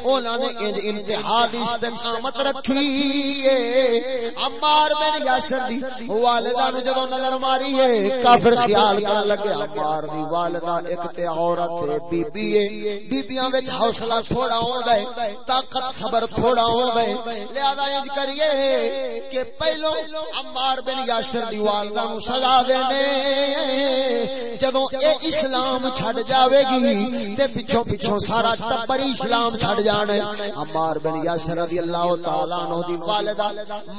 اونا نے انج انتہا دی استقامت رکھی ہے عمار بن یاسر دی والدہ نے جدوں نظر ماری ہے کافر خیال کرن لگے، عمار دی والدہ ایک تے عورت ہے بی بی ہے بیبییاں وچ حوصلہ تھوڑا ہوندا ہے طاقت صبر تھوڑا ہوندا ہے لہذا انج کریے کہ پہلو عمار بن یاسر دی والدہ نو سزا دینے۔ جدوں اے اسلام چھڈ جاوے گی، تے پیچھے پیچھے سارا ٹبر اسلام چھڈ جانا ہے۔ عمار بن یاسر رضی اللہ تعالی عنہ دی والدہ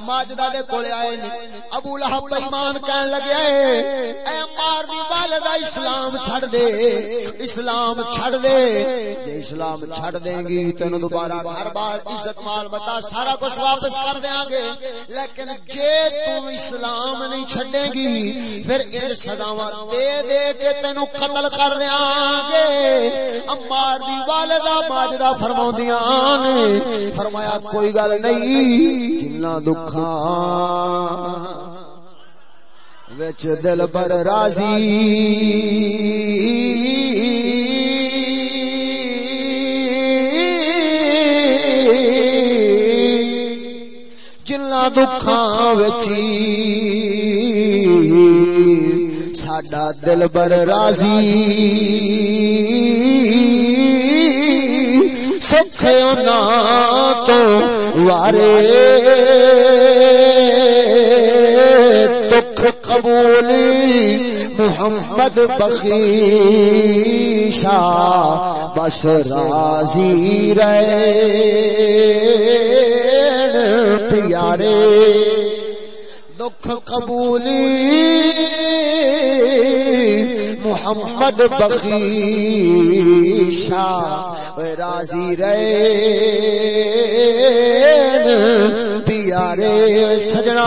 ماجدہ دے کولے آئے نے۔ ابو لہب بے ایمان کہن لگے اے عمار دی والدہ اسلام چھڈ دے، اسلام چھڈ دے۔ جے اسلام چھڈ دیں گی، تینو دوبارہ گھر بار عزت مال بتا سارا کچھ واپس کر دیاں گے۔ لیکن جے تو اسلام نہیں چھڈے گی، پھر ان سزاواں دے دے کے تینو قتل کر دیاں گے۔ امار دی، والدہ ماجدہ فرماؤندیاں نے۔ فرمایا، کوئی گل نہیں جنہ دکھاں وچ دل بر راضی۔ جنہ دکھاں وچی ساڈا دل بر راضی۔ سکھ تو وارے دکھ قبولی محمد بخیشا بس راضی رہے پیارے دکھ قبولی محمد بخیشا راضی رہے پیارے سجنا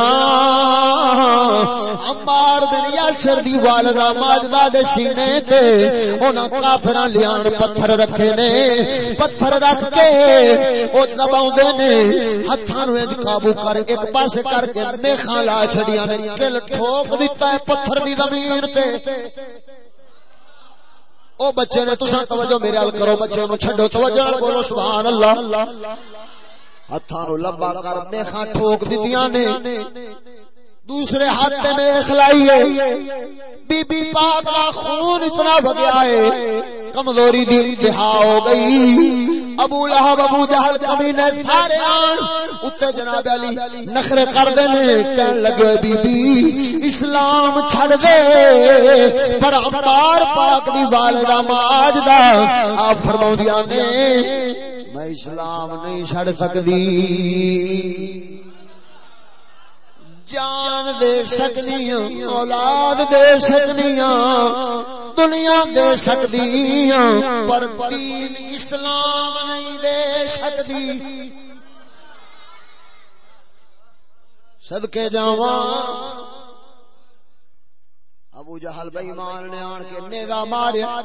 امبار بن یاسر دی والدہ ماجدہ دے سینے تے انہاں کافراں لیان پتھر رکھے نے، پتھر رکھ کے او دباوندے نے، ہتھاں نو اج قابو کر ایک پاسے کر کے میخاں لا چھڑیاں نے، دل ٹھوک دتا ہے پتھر دی زمین تے۔ او بچے نے تساں توجہ میرے ال کرو، بچے نو چھڈو، توجہ بولو، سبحان اللہ۔ ہتھاں نو لمبا کر میخاں ٹھوک دتیاں نے۔ دوسرے ہاتھ میں کھلائیے بی بی پاک کا خون اتنا بگیا ہے۔ کمزوری دی انتہا ہو گئی۔ ابو لہب، ابو جہل کمی نے سارے آن اتے جناب علی نخرے کر دینے کہن لگے بی بی، اسلام چھڑ دے۔ پر عمار پاک دی والدہ ماجدہ، آپ فرماؤ دیا نے میں اسلام نہیں چھڑ سکتی۔ جان دے سکنی اولاد دے سکنی دنیا دے سکتی پر دین اسلام نہیں دے سکتی۔ صدقے جاواں۔ ابو جہل بے ایمان نے آن کے نیزا ماریا۔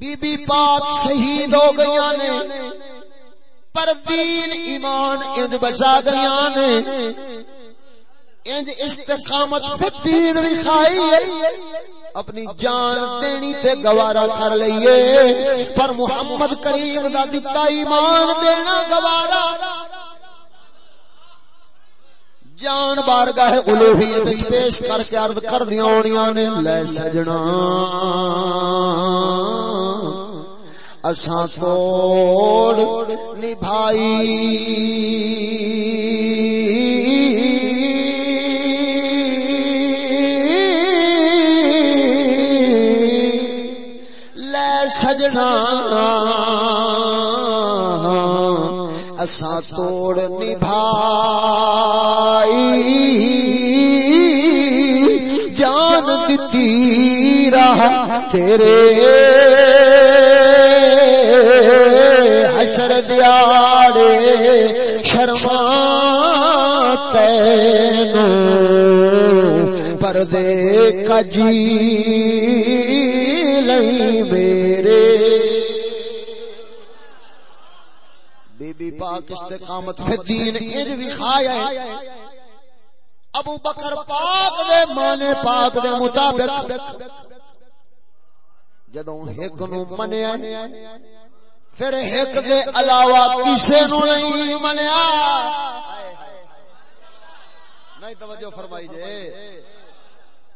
بی بی پاک شہید ہو گیا نے پر دین ایمان اند بچا گیا نے۔ انج استقامت فدین بھی کھائی اپنی جان دینی تے گوارا کر لئیے۔ پر محمد کریم دا دتا ایمان دینا گوارا۔ جان بارگاہ الوہیت وچ پیش کر کے عرض کر دیاں ہونیاں نے، لے سجنا۔ اساں توڑ نبھائی۔ لے سجنا۔ اساں توڑ نبھائی جان دتی راہ تیرے حشر دیاڑے شرما تینو، پردے کجی لئی میرے۔ بی بی پاک استقامت فی الدین انج بھی کھایا ہے۔ ابو بکر پاک دے، مانے پاک دے مطابق۔ جدوں ایک نو منیا، پھر ایک دے علاوہ کسے نو نہیں منیا۔ نہیں توجہ فرمائی جے۔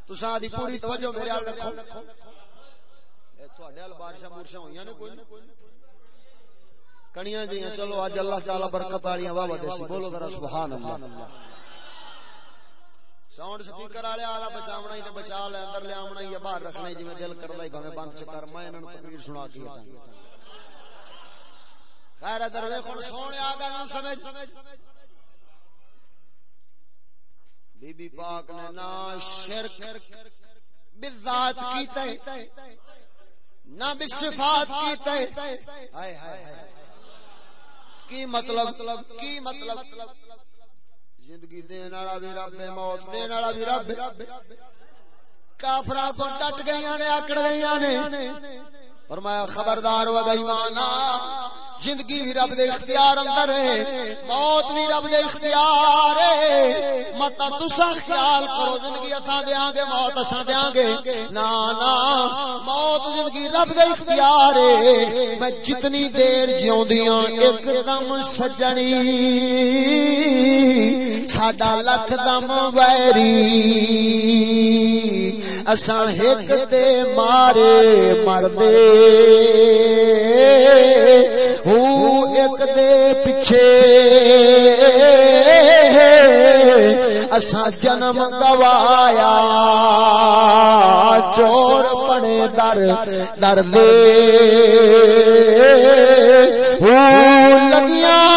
تساں دی پوری توجہ میرے ال رکھو۔ تواڈے ال بارشاں مورشاں ہویاں نے کوئی؟ کنیاں جیاں، چلو اج اللہ تعالی برکت والیاں واہ دے سی بولو ذرا سبحان اللہ۔ ساؤنڈ سپیکر والے آلا بچاونا ہی تے بچا لے، اندر لے آونا ہی باہر رکھنا جی ہی جویں دل کردا ہی گھویں بند چکر، میں انہاں نوں تقریر سنا کے خیر ادھر ویکھو سونے آ گئے نوں سمجھ۔ بی بی پاک نے نا شرک بالذات کیتا ہے نہ بصفات کیتا ہے ہائے ہائے۔ کی مطلب کی مطلب؟ زندگی دین والا بھی رب ہے، موت دین والا بھی رب ہے۔ کافراں کو ڈٹ گئیاں نے اکڑ گئیاں نے۔ فرمایا، خبردار ہو گئی مانا زندگی بھی رب دے اختیار اندر ہے، موت بھی رب دے اختیار ہے۔ متا تسا خیال کرو، زندگی اتھا دیاں گے، موت اسا دیاں گے۔ نا نا، موت زندگی رب دے اختیار ہے۔ میں جتنی دیر جیوندیاں ایک دم سجنی۔ ساڈا لکھ دم ویری۔ اساں ایک دے مارے مردے۔ ایک دے پیچھے۔ اسا جنم گوایا۔ چور پڑے در در دے۔ لگیاں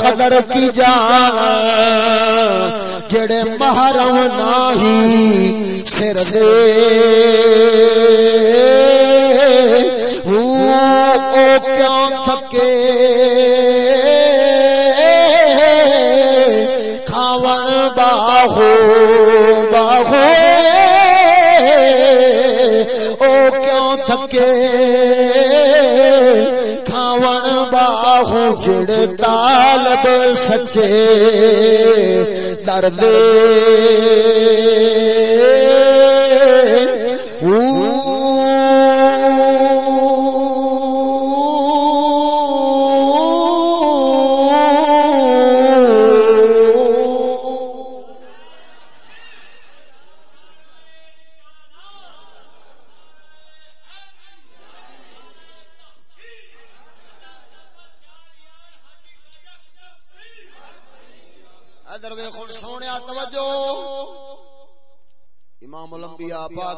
قدر کی جان۔ جڑے محرم نہیں سر دے۔ کیوں تھکے؟ کھاون باہو باہو۔ او کیوں تھکے؟ ہوں جڑ طالب سچے درد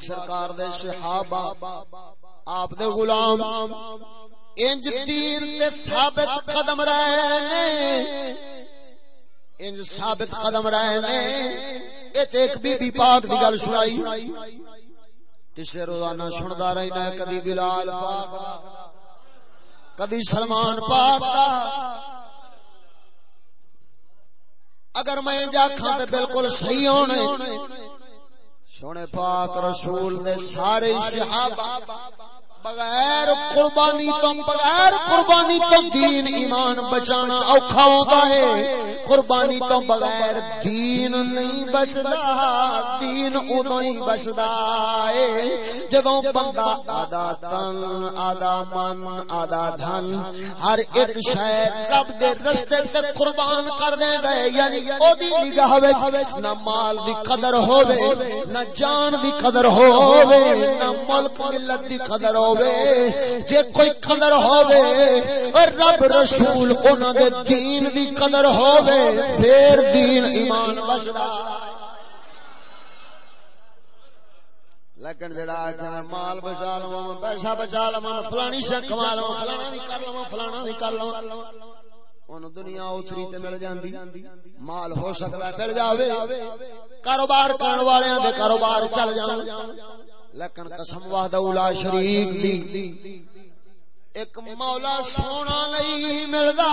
پاک سرکار دے صحابہ، آپ دے غلام، انج دین تے ثابت قدم رہے انج ثابت قدم رہے نے اے تے ایک بی بی پاک دی گل سنائی۔ کسے روزانہ سندا رہنا ہے، کدی بلال پاک کدی سلمان پاک اگر میں جا کھاں تے بالکل صحیح ہونے سونے پاک رسول نے سارے صحابہ بغیر قربانی تو بغیر قربانی تو دین ایمان بچانا اوکھا ہوتا ہے۔ قربانی تو بغیر دین نہیں بچدا۔ دین ادو ہی بچدا ہے۔ جدوں بندہ آدھا تن، آدھا من، آدھا دھن، ہر ایک شے رب دے رستے تے قربان کر دے دے یعنی او دی نگاہ وچ نہ مال دی قدر ہوے نہ جان دی قدر ہوے نہ ملک ملت دی قدر ہو ہوے جے کوئی قدر ہوے اور رب رسول انہاں دے دین دی قدر ہوے پھر دین ایمان بچدا لیکن جڑا کہ میں مال بچا لواں، پیسہ بچا لواں، فلانی شے کما لواں، فلانا بھی کر لواں، فلانا بھی کر لواں۔ ان دنیا اتری تے مل جاندی، مال ہو سکدا ہے، مل جاوے۔ کاروبار کرن والیاں دے کاروبار چل جان لیکن قسم وحدہ اولا شریک دی. ایک مولا سونا نہیں ملدا.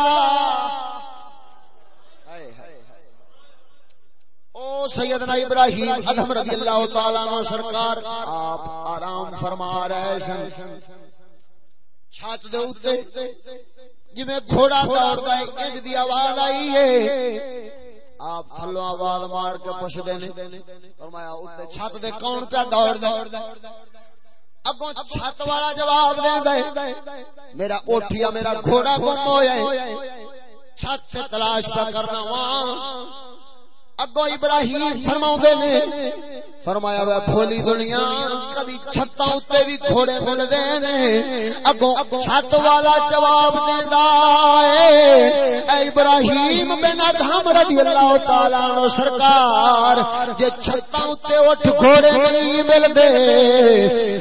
او سیدنا ابراہیم ادم رضی اللہ تعالی عنہ سرکار، آپ آرام فرما رہے سن۔ چھت دے اوتے جویں گھوڑا دوڑدا ہے انج دی آواز آئی ہے۔ آپ تھلو آواز مار کے پوچھتے ہیں۔ فرمایا اوتے چھت دے کون پہ دوڑ دوڑ اگوں چھت والا جواب دیندا ہے میرا اوٹھیا، میرا گھوڑا گم ہویا ہے۔ چھت تلاش پہ کرنا وا اگو ابراہیم فرماؤں نے، فرمایا وہ بھولی دنیا، کبھی چھتا اتے بھی گھوڑے مل دے نے۔ اگو چھت والا جواب دیندا اے ابراہیم، بن ادھم رضی اللہ تعالی عنہ سرکار، جے چھتا اتے اٹھ گھوڑے نہیں مل دے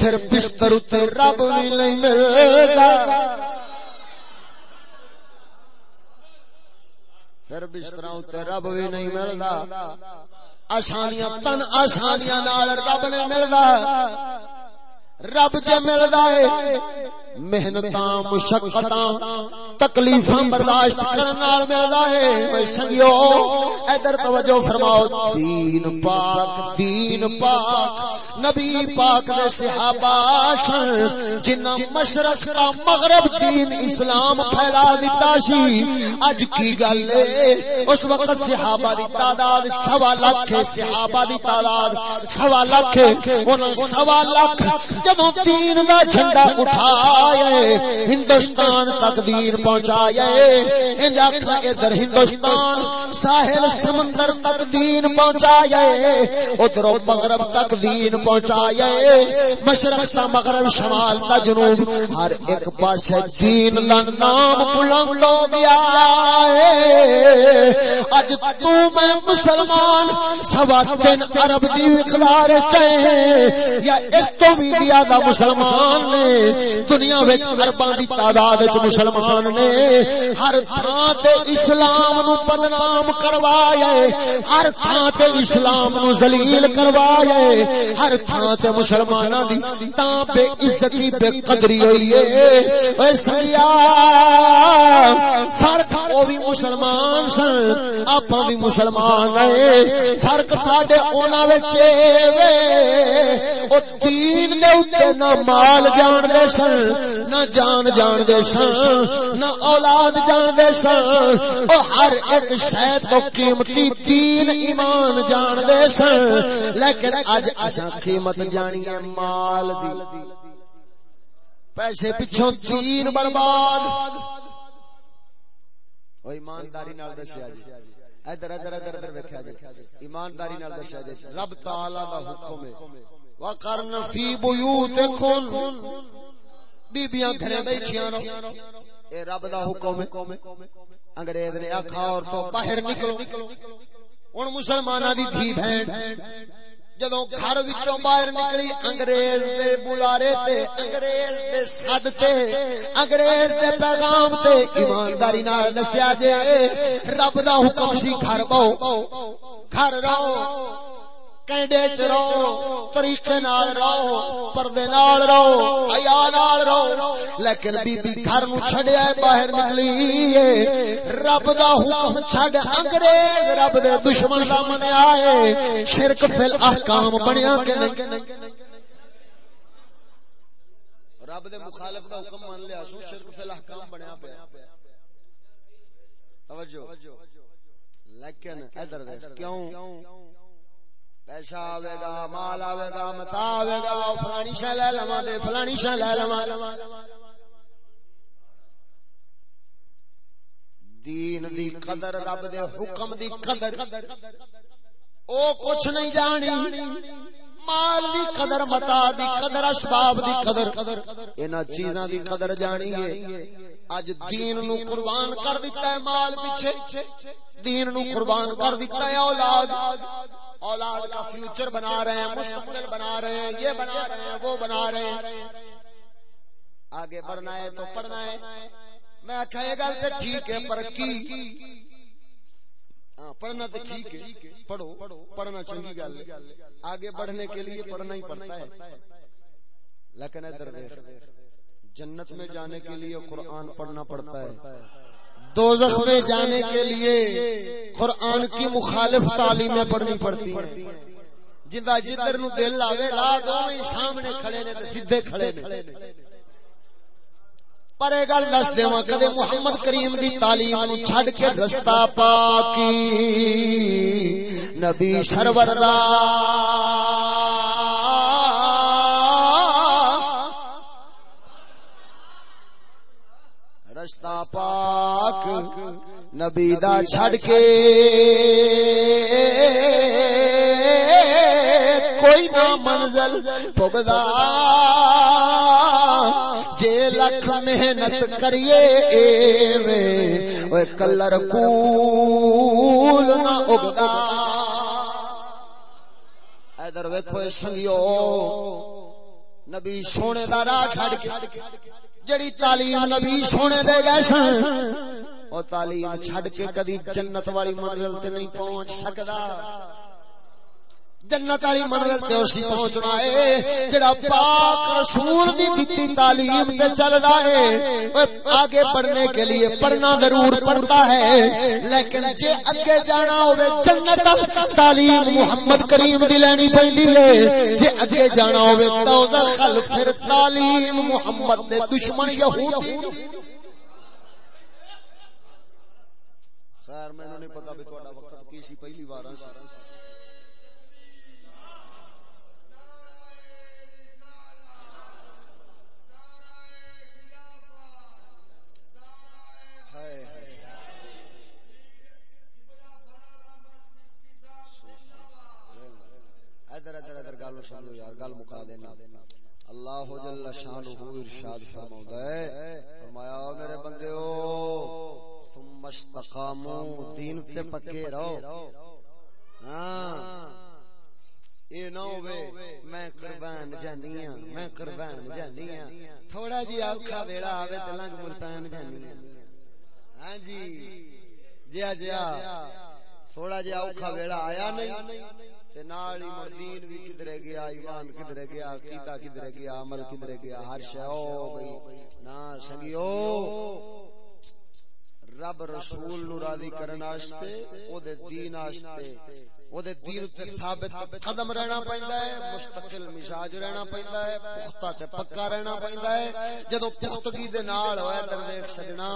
پھر بستر اتے رب بھی نہیں ملدا۔ پھر بستر رب بھی نہیں ملتا۔ آسانیاں تن آسانیاں نال رب نہیں ملتا۔ رب چ ملتا ہے محنت مشقت تکلیف برداشت کرنے ملتا ہے۔ سنگیو، ادھر توجہ فرماؤ۔ دین پاک دین پاک، نبی پاک نے صحابہ سن، جنہ مشرق کا مغرب دین اسلام پھیلا دیتا سی۔ اج کی گل اس وقت صحابہ دی تعداد سوا لاکھ صحابہ دی تعداد سوا لاکھ انہاں سوا لاکھ جدوں دین دا جھنڈا اٹھایا ہندوستان تک دین پہنچایا انج آکھنا ادھر ہندوستان ساحل سمندر تک دین پہنچایا ادھر مغرب تک دین پہنچایا مشرق تا مغرب شمال تا جنوب ہر ایک پاس دین دا نام بلند ہو گیا اج تو میں مسلمان سوا تین عرب دی مقدار چاہے یا اس تو بھی دیا زیادہ مسلمان نے، دنیا وچ ارباں دی تعداد وچ مسلمان نے۔ ہر تھان تے اسلام نو بدنام کروایا ہر تھان تے اسلام نو ذلیل کروایا ہر تھان تے مسلماناں دی تاں بے عزتی، بے قدری ہوئی ہے۔ اے سیا فرق او بھی مسلمان سن اپاں بھی مسلمان ہیں فرق ساڈے انہاں وچ اے او دین دے اوتے نہ مال جان دے سن، نہ جان جان دے سن، نہ اولاد جان دے سن۔ او ہر ایک شے تو قیمتی دین ایمان جان دے سن۔ لیکن اج اساں قیمت جانی ہے مال دی۔ پیسے پیچھوں دین برباد۔ او ایمانداری نال دسیا جی۔ ادھر ادھر ادھر ادھر ویکھیا جی۔ ایمانداری نال دسیا جی۔ رب تعالی دا حکم ہے۔ وقرن فی بیوتکم بیبیاں گھرے بیٹھیاں رہو اے رب دا حکم ہے انگریز نے آکھا باہر نکلو. ہن مسلماناں دی دھی بہن جدوں گھر وچوں باہر نکلی انگریز دے بلارے تے انگریز دے صد تے انگریز دے پیغام تے ایمانداری نال دسیا جے رب دا حکم سی گھر بہو گھر رہو۔ کینڈے چ رہو طریقے نال رہو، پردے نال رہو، حیا نال رہو۔ لیکن بی بی گھر نو چھڈیا ہے، باہر نکلی ہے۔ رب دا حکم چھڈ انگریز، رب دے دشمن دا منیا ہے۔ شرک فی الاحکام بنیا کہ نہیں؟ رب دے مخالف دا حکم مان لیا سو، شرک فی الاحکام بنیا پیا۔ توجہ۔ لیکن ادھر کیوں؟ پیسہ آئے گا مال آئے گا متا آئے گا فلانی شہ لے لوا دے فلانی شہ لے لوا دین دی قدر رب دے حکم دی قدر او کچھ نہیں جانی مال دی قدر متا دی قدر اسباب دی قدر انہاں چیزاں دی قدر جانی ہے اج دین نو قربان کر دیتا ہے مال پیچھے دین نو قربان کر دیتا ہے اولاد اولاد کا فیوچر بنا رہے ہیں، مستقبل بنا رہے ہیں، یہ بنا رہے ہیں، وہ بنا رہے ہیں۔ آگے بڑھنا ہے تو پڑھنا ہے۔ میں کہے گا کہ ٹھیک ہے، پر کی؟ ہاں، پڑھنا تو ٹھیک ہے۔ پڑھو، پڑھنا چنگی گل آگے بڑھنے کے لیے پڑھنا ہی پڑتا ہے۔ لیکن ادھر جنت میں جانے کے لیے قرآن پڑھنا پڑتا ہے۔ دوزخ میں جانے کے لیے قرآن کی مخالف تعلیمیں پڑھنی پڑتی ہیں۔ جدہ جدر نو دل آوے لا دو سامنے کھڑے نے سیدھے کھڑے نے۔ پر اے گل دس دیواں، کدے محمد کریم دی تعلیم نو چھڈ کے رستہ پاکی۔ نبی سرور دا۔ رستہ پاک نبی دا چھڈ کے کوئی نہ منزل پگدا جے لکھ محنت کریے اے کلر کول نہ اگدا ادھر ویکھو سنگیو نبی سونے دا راہ چھڑ کے۔ جڑی تعلیم نبی سونے دے گئے سن او تعلیم چھڑ کے کدی جنت والی منزل تے نہیں پہنچ سکدا۔ جنت والی منزل تے اسی پہنچنا ہے، جڑا پاک رسول دی دتی تعلیم تے چلدا ہے آگے پڑھنے کے لیے پڑھنا ضرور پڑتا ہے۔ لیکن جے اگے جانا ہوے جنت تعلیم محمد کریم دی لینی پیندی ہے۔ جے اگے جانا ہوے تو پھر تعلیم محمد دے دشمن یہودی۔ خیر مینوں نہیں پتہ بھی تہاڈا وقت کی سی، پہلی بار ہاں سارا سی شانو یار، گل مکا دینا۔ اللہ جل شانہ ارشاد فرماؤندا ہے۔ فرمایا، او میرے بندیو، ثم استقاموا، دین تے پکے رہو۔ ہاں اے نہ ہوے میں قربان جانی ہاں میں قربان جانی ہاں۔ تھوڑا جی اوکھا ویڑا آوے تے لنگ ملتان جانی ہاں, ہاں جی جیا جیا۔ تھوڑا جہا اوکھا ویلا آیا نہیں نالی مردین بھی کدرے گیا ایمان کدرے گیا، عقیدہ کدرے گیا، عمل کدرے گیا، ہر شے، او گئی نا سنگیو۔ رب رسول نو راضی کرن واسطے او دے دین واسطے او دے دین تے ثابت قدم رہنا پیندا ہے، مستقل مزاج رہنا پیندا ہے، پختہ تے پکا رہنا پیندا ہے۔ جدوں پختگی دے نال ہوئے درویش سجنا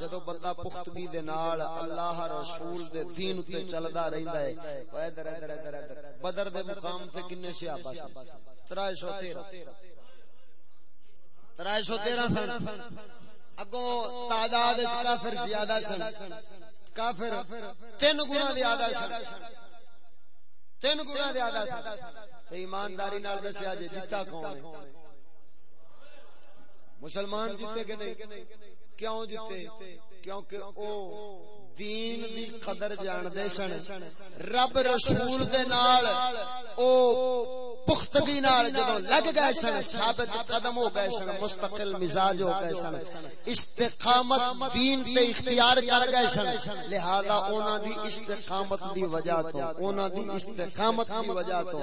جدوں بندہ پختگی دے نال اللہ رسول دے دین تے چلدا رہندا ہے، اوے در در در بدر دے مقام تے کنے صحابہ سن 313 313 سن۔ اگوں تعداد کافر زیادہ سن۔ کافر تین گنا زیادہ سن۔ تین گنا زیادہ سن۔ ایمانداری نال دسیا جے جتا کون مسلمان جیتے کہ نہیں؟ کیوں جیتے کیونکہ او دین دی قدر جان دے سن۔ رب رسول دے نال او پختگی نال جدوں لگ گئے سن، ثابت قدم ہو گئے سن، مستقل مزاج ہو گئے سن۔ استقامت دین تے اختیار کر گئے سن۔ لہذا انہاں دی استقامت دی وجہ تو، انہاں دی استقامت دی وجہ تو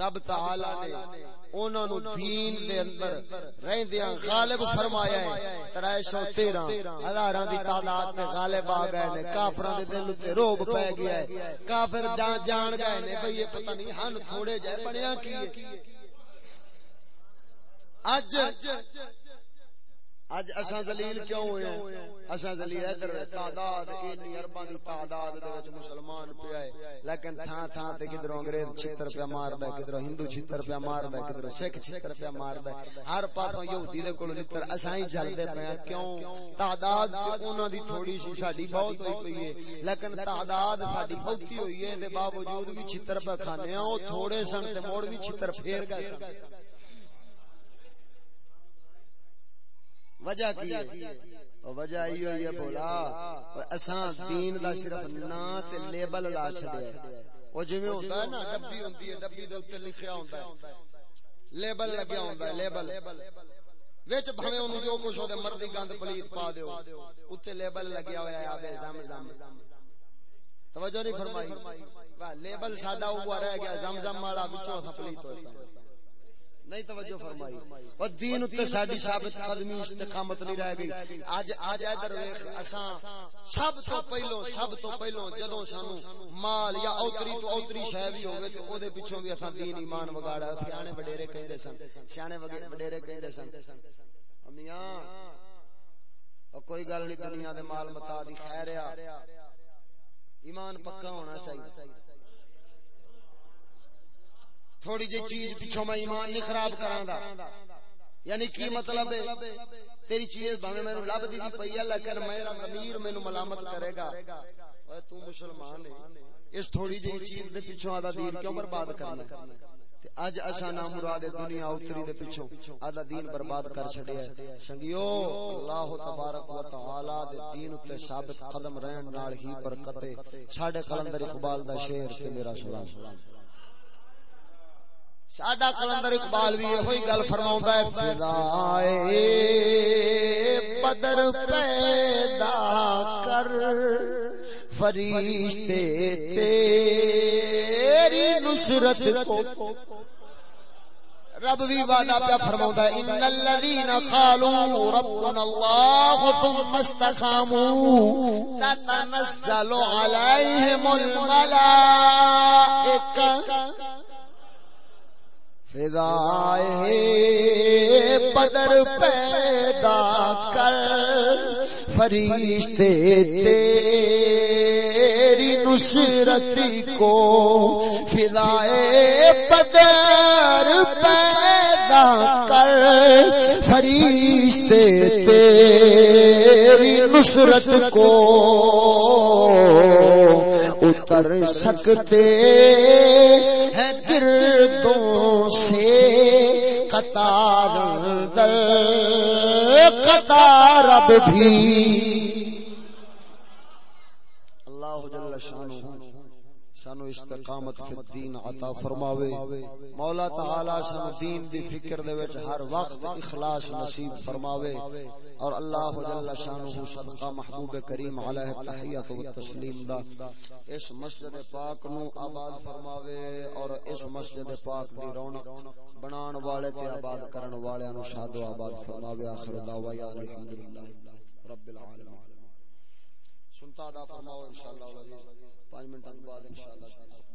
رب تعالی نے انہاں نو دین دے اندر رہندیاں غالب فرمایا ہے 313 ہزاراں دی تعداد تے غالب آ گئے نے، کافراں دے دل تے روب پے گیا ہے۔ کافر جان جان گئے نے، بھئی یہ پتہ نہیں ہن تھوڑے جے بنیا کی ہے۔ اج اج اساں ذلیل کیوں ہوئے اساں ذلیل ادھر تعداد اتنی ارباں دی تعداد دے وچ مسلمان پیا ہے۔ لیکن تھاں تھاں تے کدھروں انگریز چھتر پیا ماردا ہے کدھروں ہندو چھتر پیا ماردا ہے کدھروں سکھ چھتر پیا ماردا ہے۔ ہر پاسوں یہودی دے کول لتر اساں ہی جلدے پے کیوں؟ تعداد انہاں دی تھوڑی سی ساڈی بہت ہوئی پئی ہے۔ لیکن تعداد ساڈی بہتی ہوئی ہے دے باوجود بھی چھتر پہ کھانے او تھوڑے سن تے موڑ بھی چھتر پھیر گئے سن وجہ کی ہے؟ وجہ ایو ہے بولا اساں دین دا صرف نا تے لیبل لا چھڈیا ہے۔ او جویں ہوندا ہے نا، ڈبی ہوندی ہے، ڈبی دے اوپر لکھیا ہوندا ہے۔ لیبل لگیا ہوندا ہے، لیبل۔ وچ بھویں اونوں جو کچھ ہو مرضی گند پلیت پا دیو۔ اوتے لیبل لگیا ہوا ہے آوے زم زم۔ توجہ نہیں فرمائی؟ واہ، لیبل ساڈا اوہ رہ گیا، زم زم والا وچوں پلیت ہوتا نہیں توجہ فرمائی۔ اور دین تے ساڈی ثابت قدمی استقامت نہیں رہ گئی اج اج ادھر ویکھ اساں سب تو پہلو سب تو پہلو جدوں سانو مال یا اوتری تو اوتری شے بھی ہوے تے او دے پیچھے بھی اساں دین ایمان وگاڑا سیانے وڈیرے کہندے سن سیانے وڈیرے کہندے سن۔ امیاں او کوئی گل نہیں دنیا دے مال متا دی خیر ایمان پکا ہونا چاہیے۔ تھوڑی جی چیز پیچھو میں ایمان نہیں خراب کراں دا یعنی کی مطلب ہے؟ تیری چیز بھاویں مینوں لب دی بھی پئی ہے، لیکن میرا ضمیر مینوں ملامت کرے گا۔ اوے تو مسلمان ہے۔ اس تھوڑی جی چیز دے پیچھے آدا دین کیوں برباد کرنا تے اج اچھا نام مراد دنیا اتری دے پیچھوں آدھا دین برباد کر چھڈیا ہے۔ سنگیو، اللہ تبارک و تعالی دے دین تے ثابت قدم رہن نال ہی برکت ہے۔ ساڈے کلندر اقبال دا شعر تے میرا سلام۔ ساڈا کلندر اقبال بھی یہ گل فرما ہے، فدائے بدر پیدا کر، فرشتے تیری نصرت کو۔ رب بھی وعدہ پہ فرماؤں ہے، ان الذين قالوا ربنا الله ثم استقاموا تتنزل عليهم الملائكه فضائے بدر پیدا کر۔ فرشتے تیری نصرت کو فضائے بدر پیدا کر۔ فرشتے تیری نصرت کو اتر سکتے ہیں گردوں سے قطار در قطار اب بھی اللہ جل شانہ سانو استقامت فی الدین عطا فرماوے۔ مولا تعالی سانو دین دی فکر دے وچ ہر وقت اخلاص نصیب فرماوے۔ اور اللہ جل شانہ صدقہ محبوب کریم علیہ التحیات و تسلیم دا۔ اس مسجد پاک نو آباد فرماوے اور اس مسجد پاک دی رونق بنان والے تے آباد کرن والے نو شاد و آباد فرماوے۔ آخر دعوایا الحمدللہ رب العالمین۔ سنتا دا فرماو انشاءاللہ العزیز پانچ منٹ بعد انشاءاللہ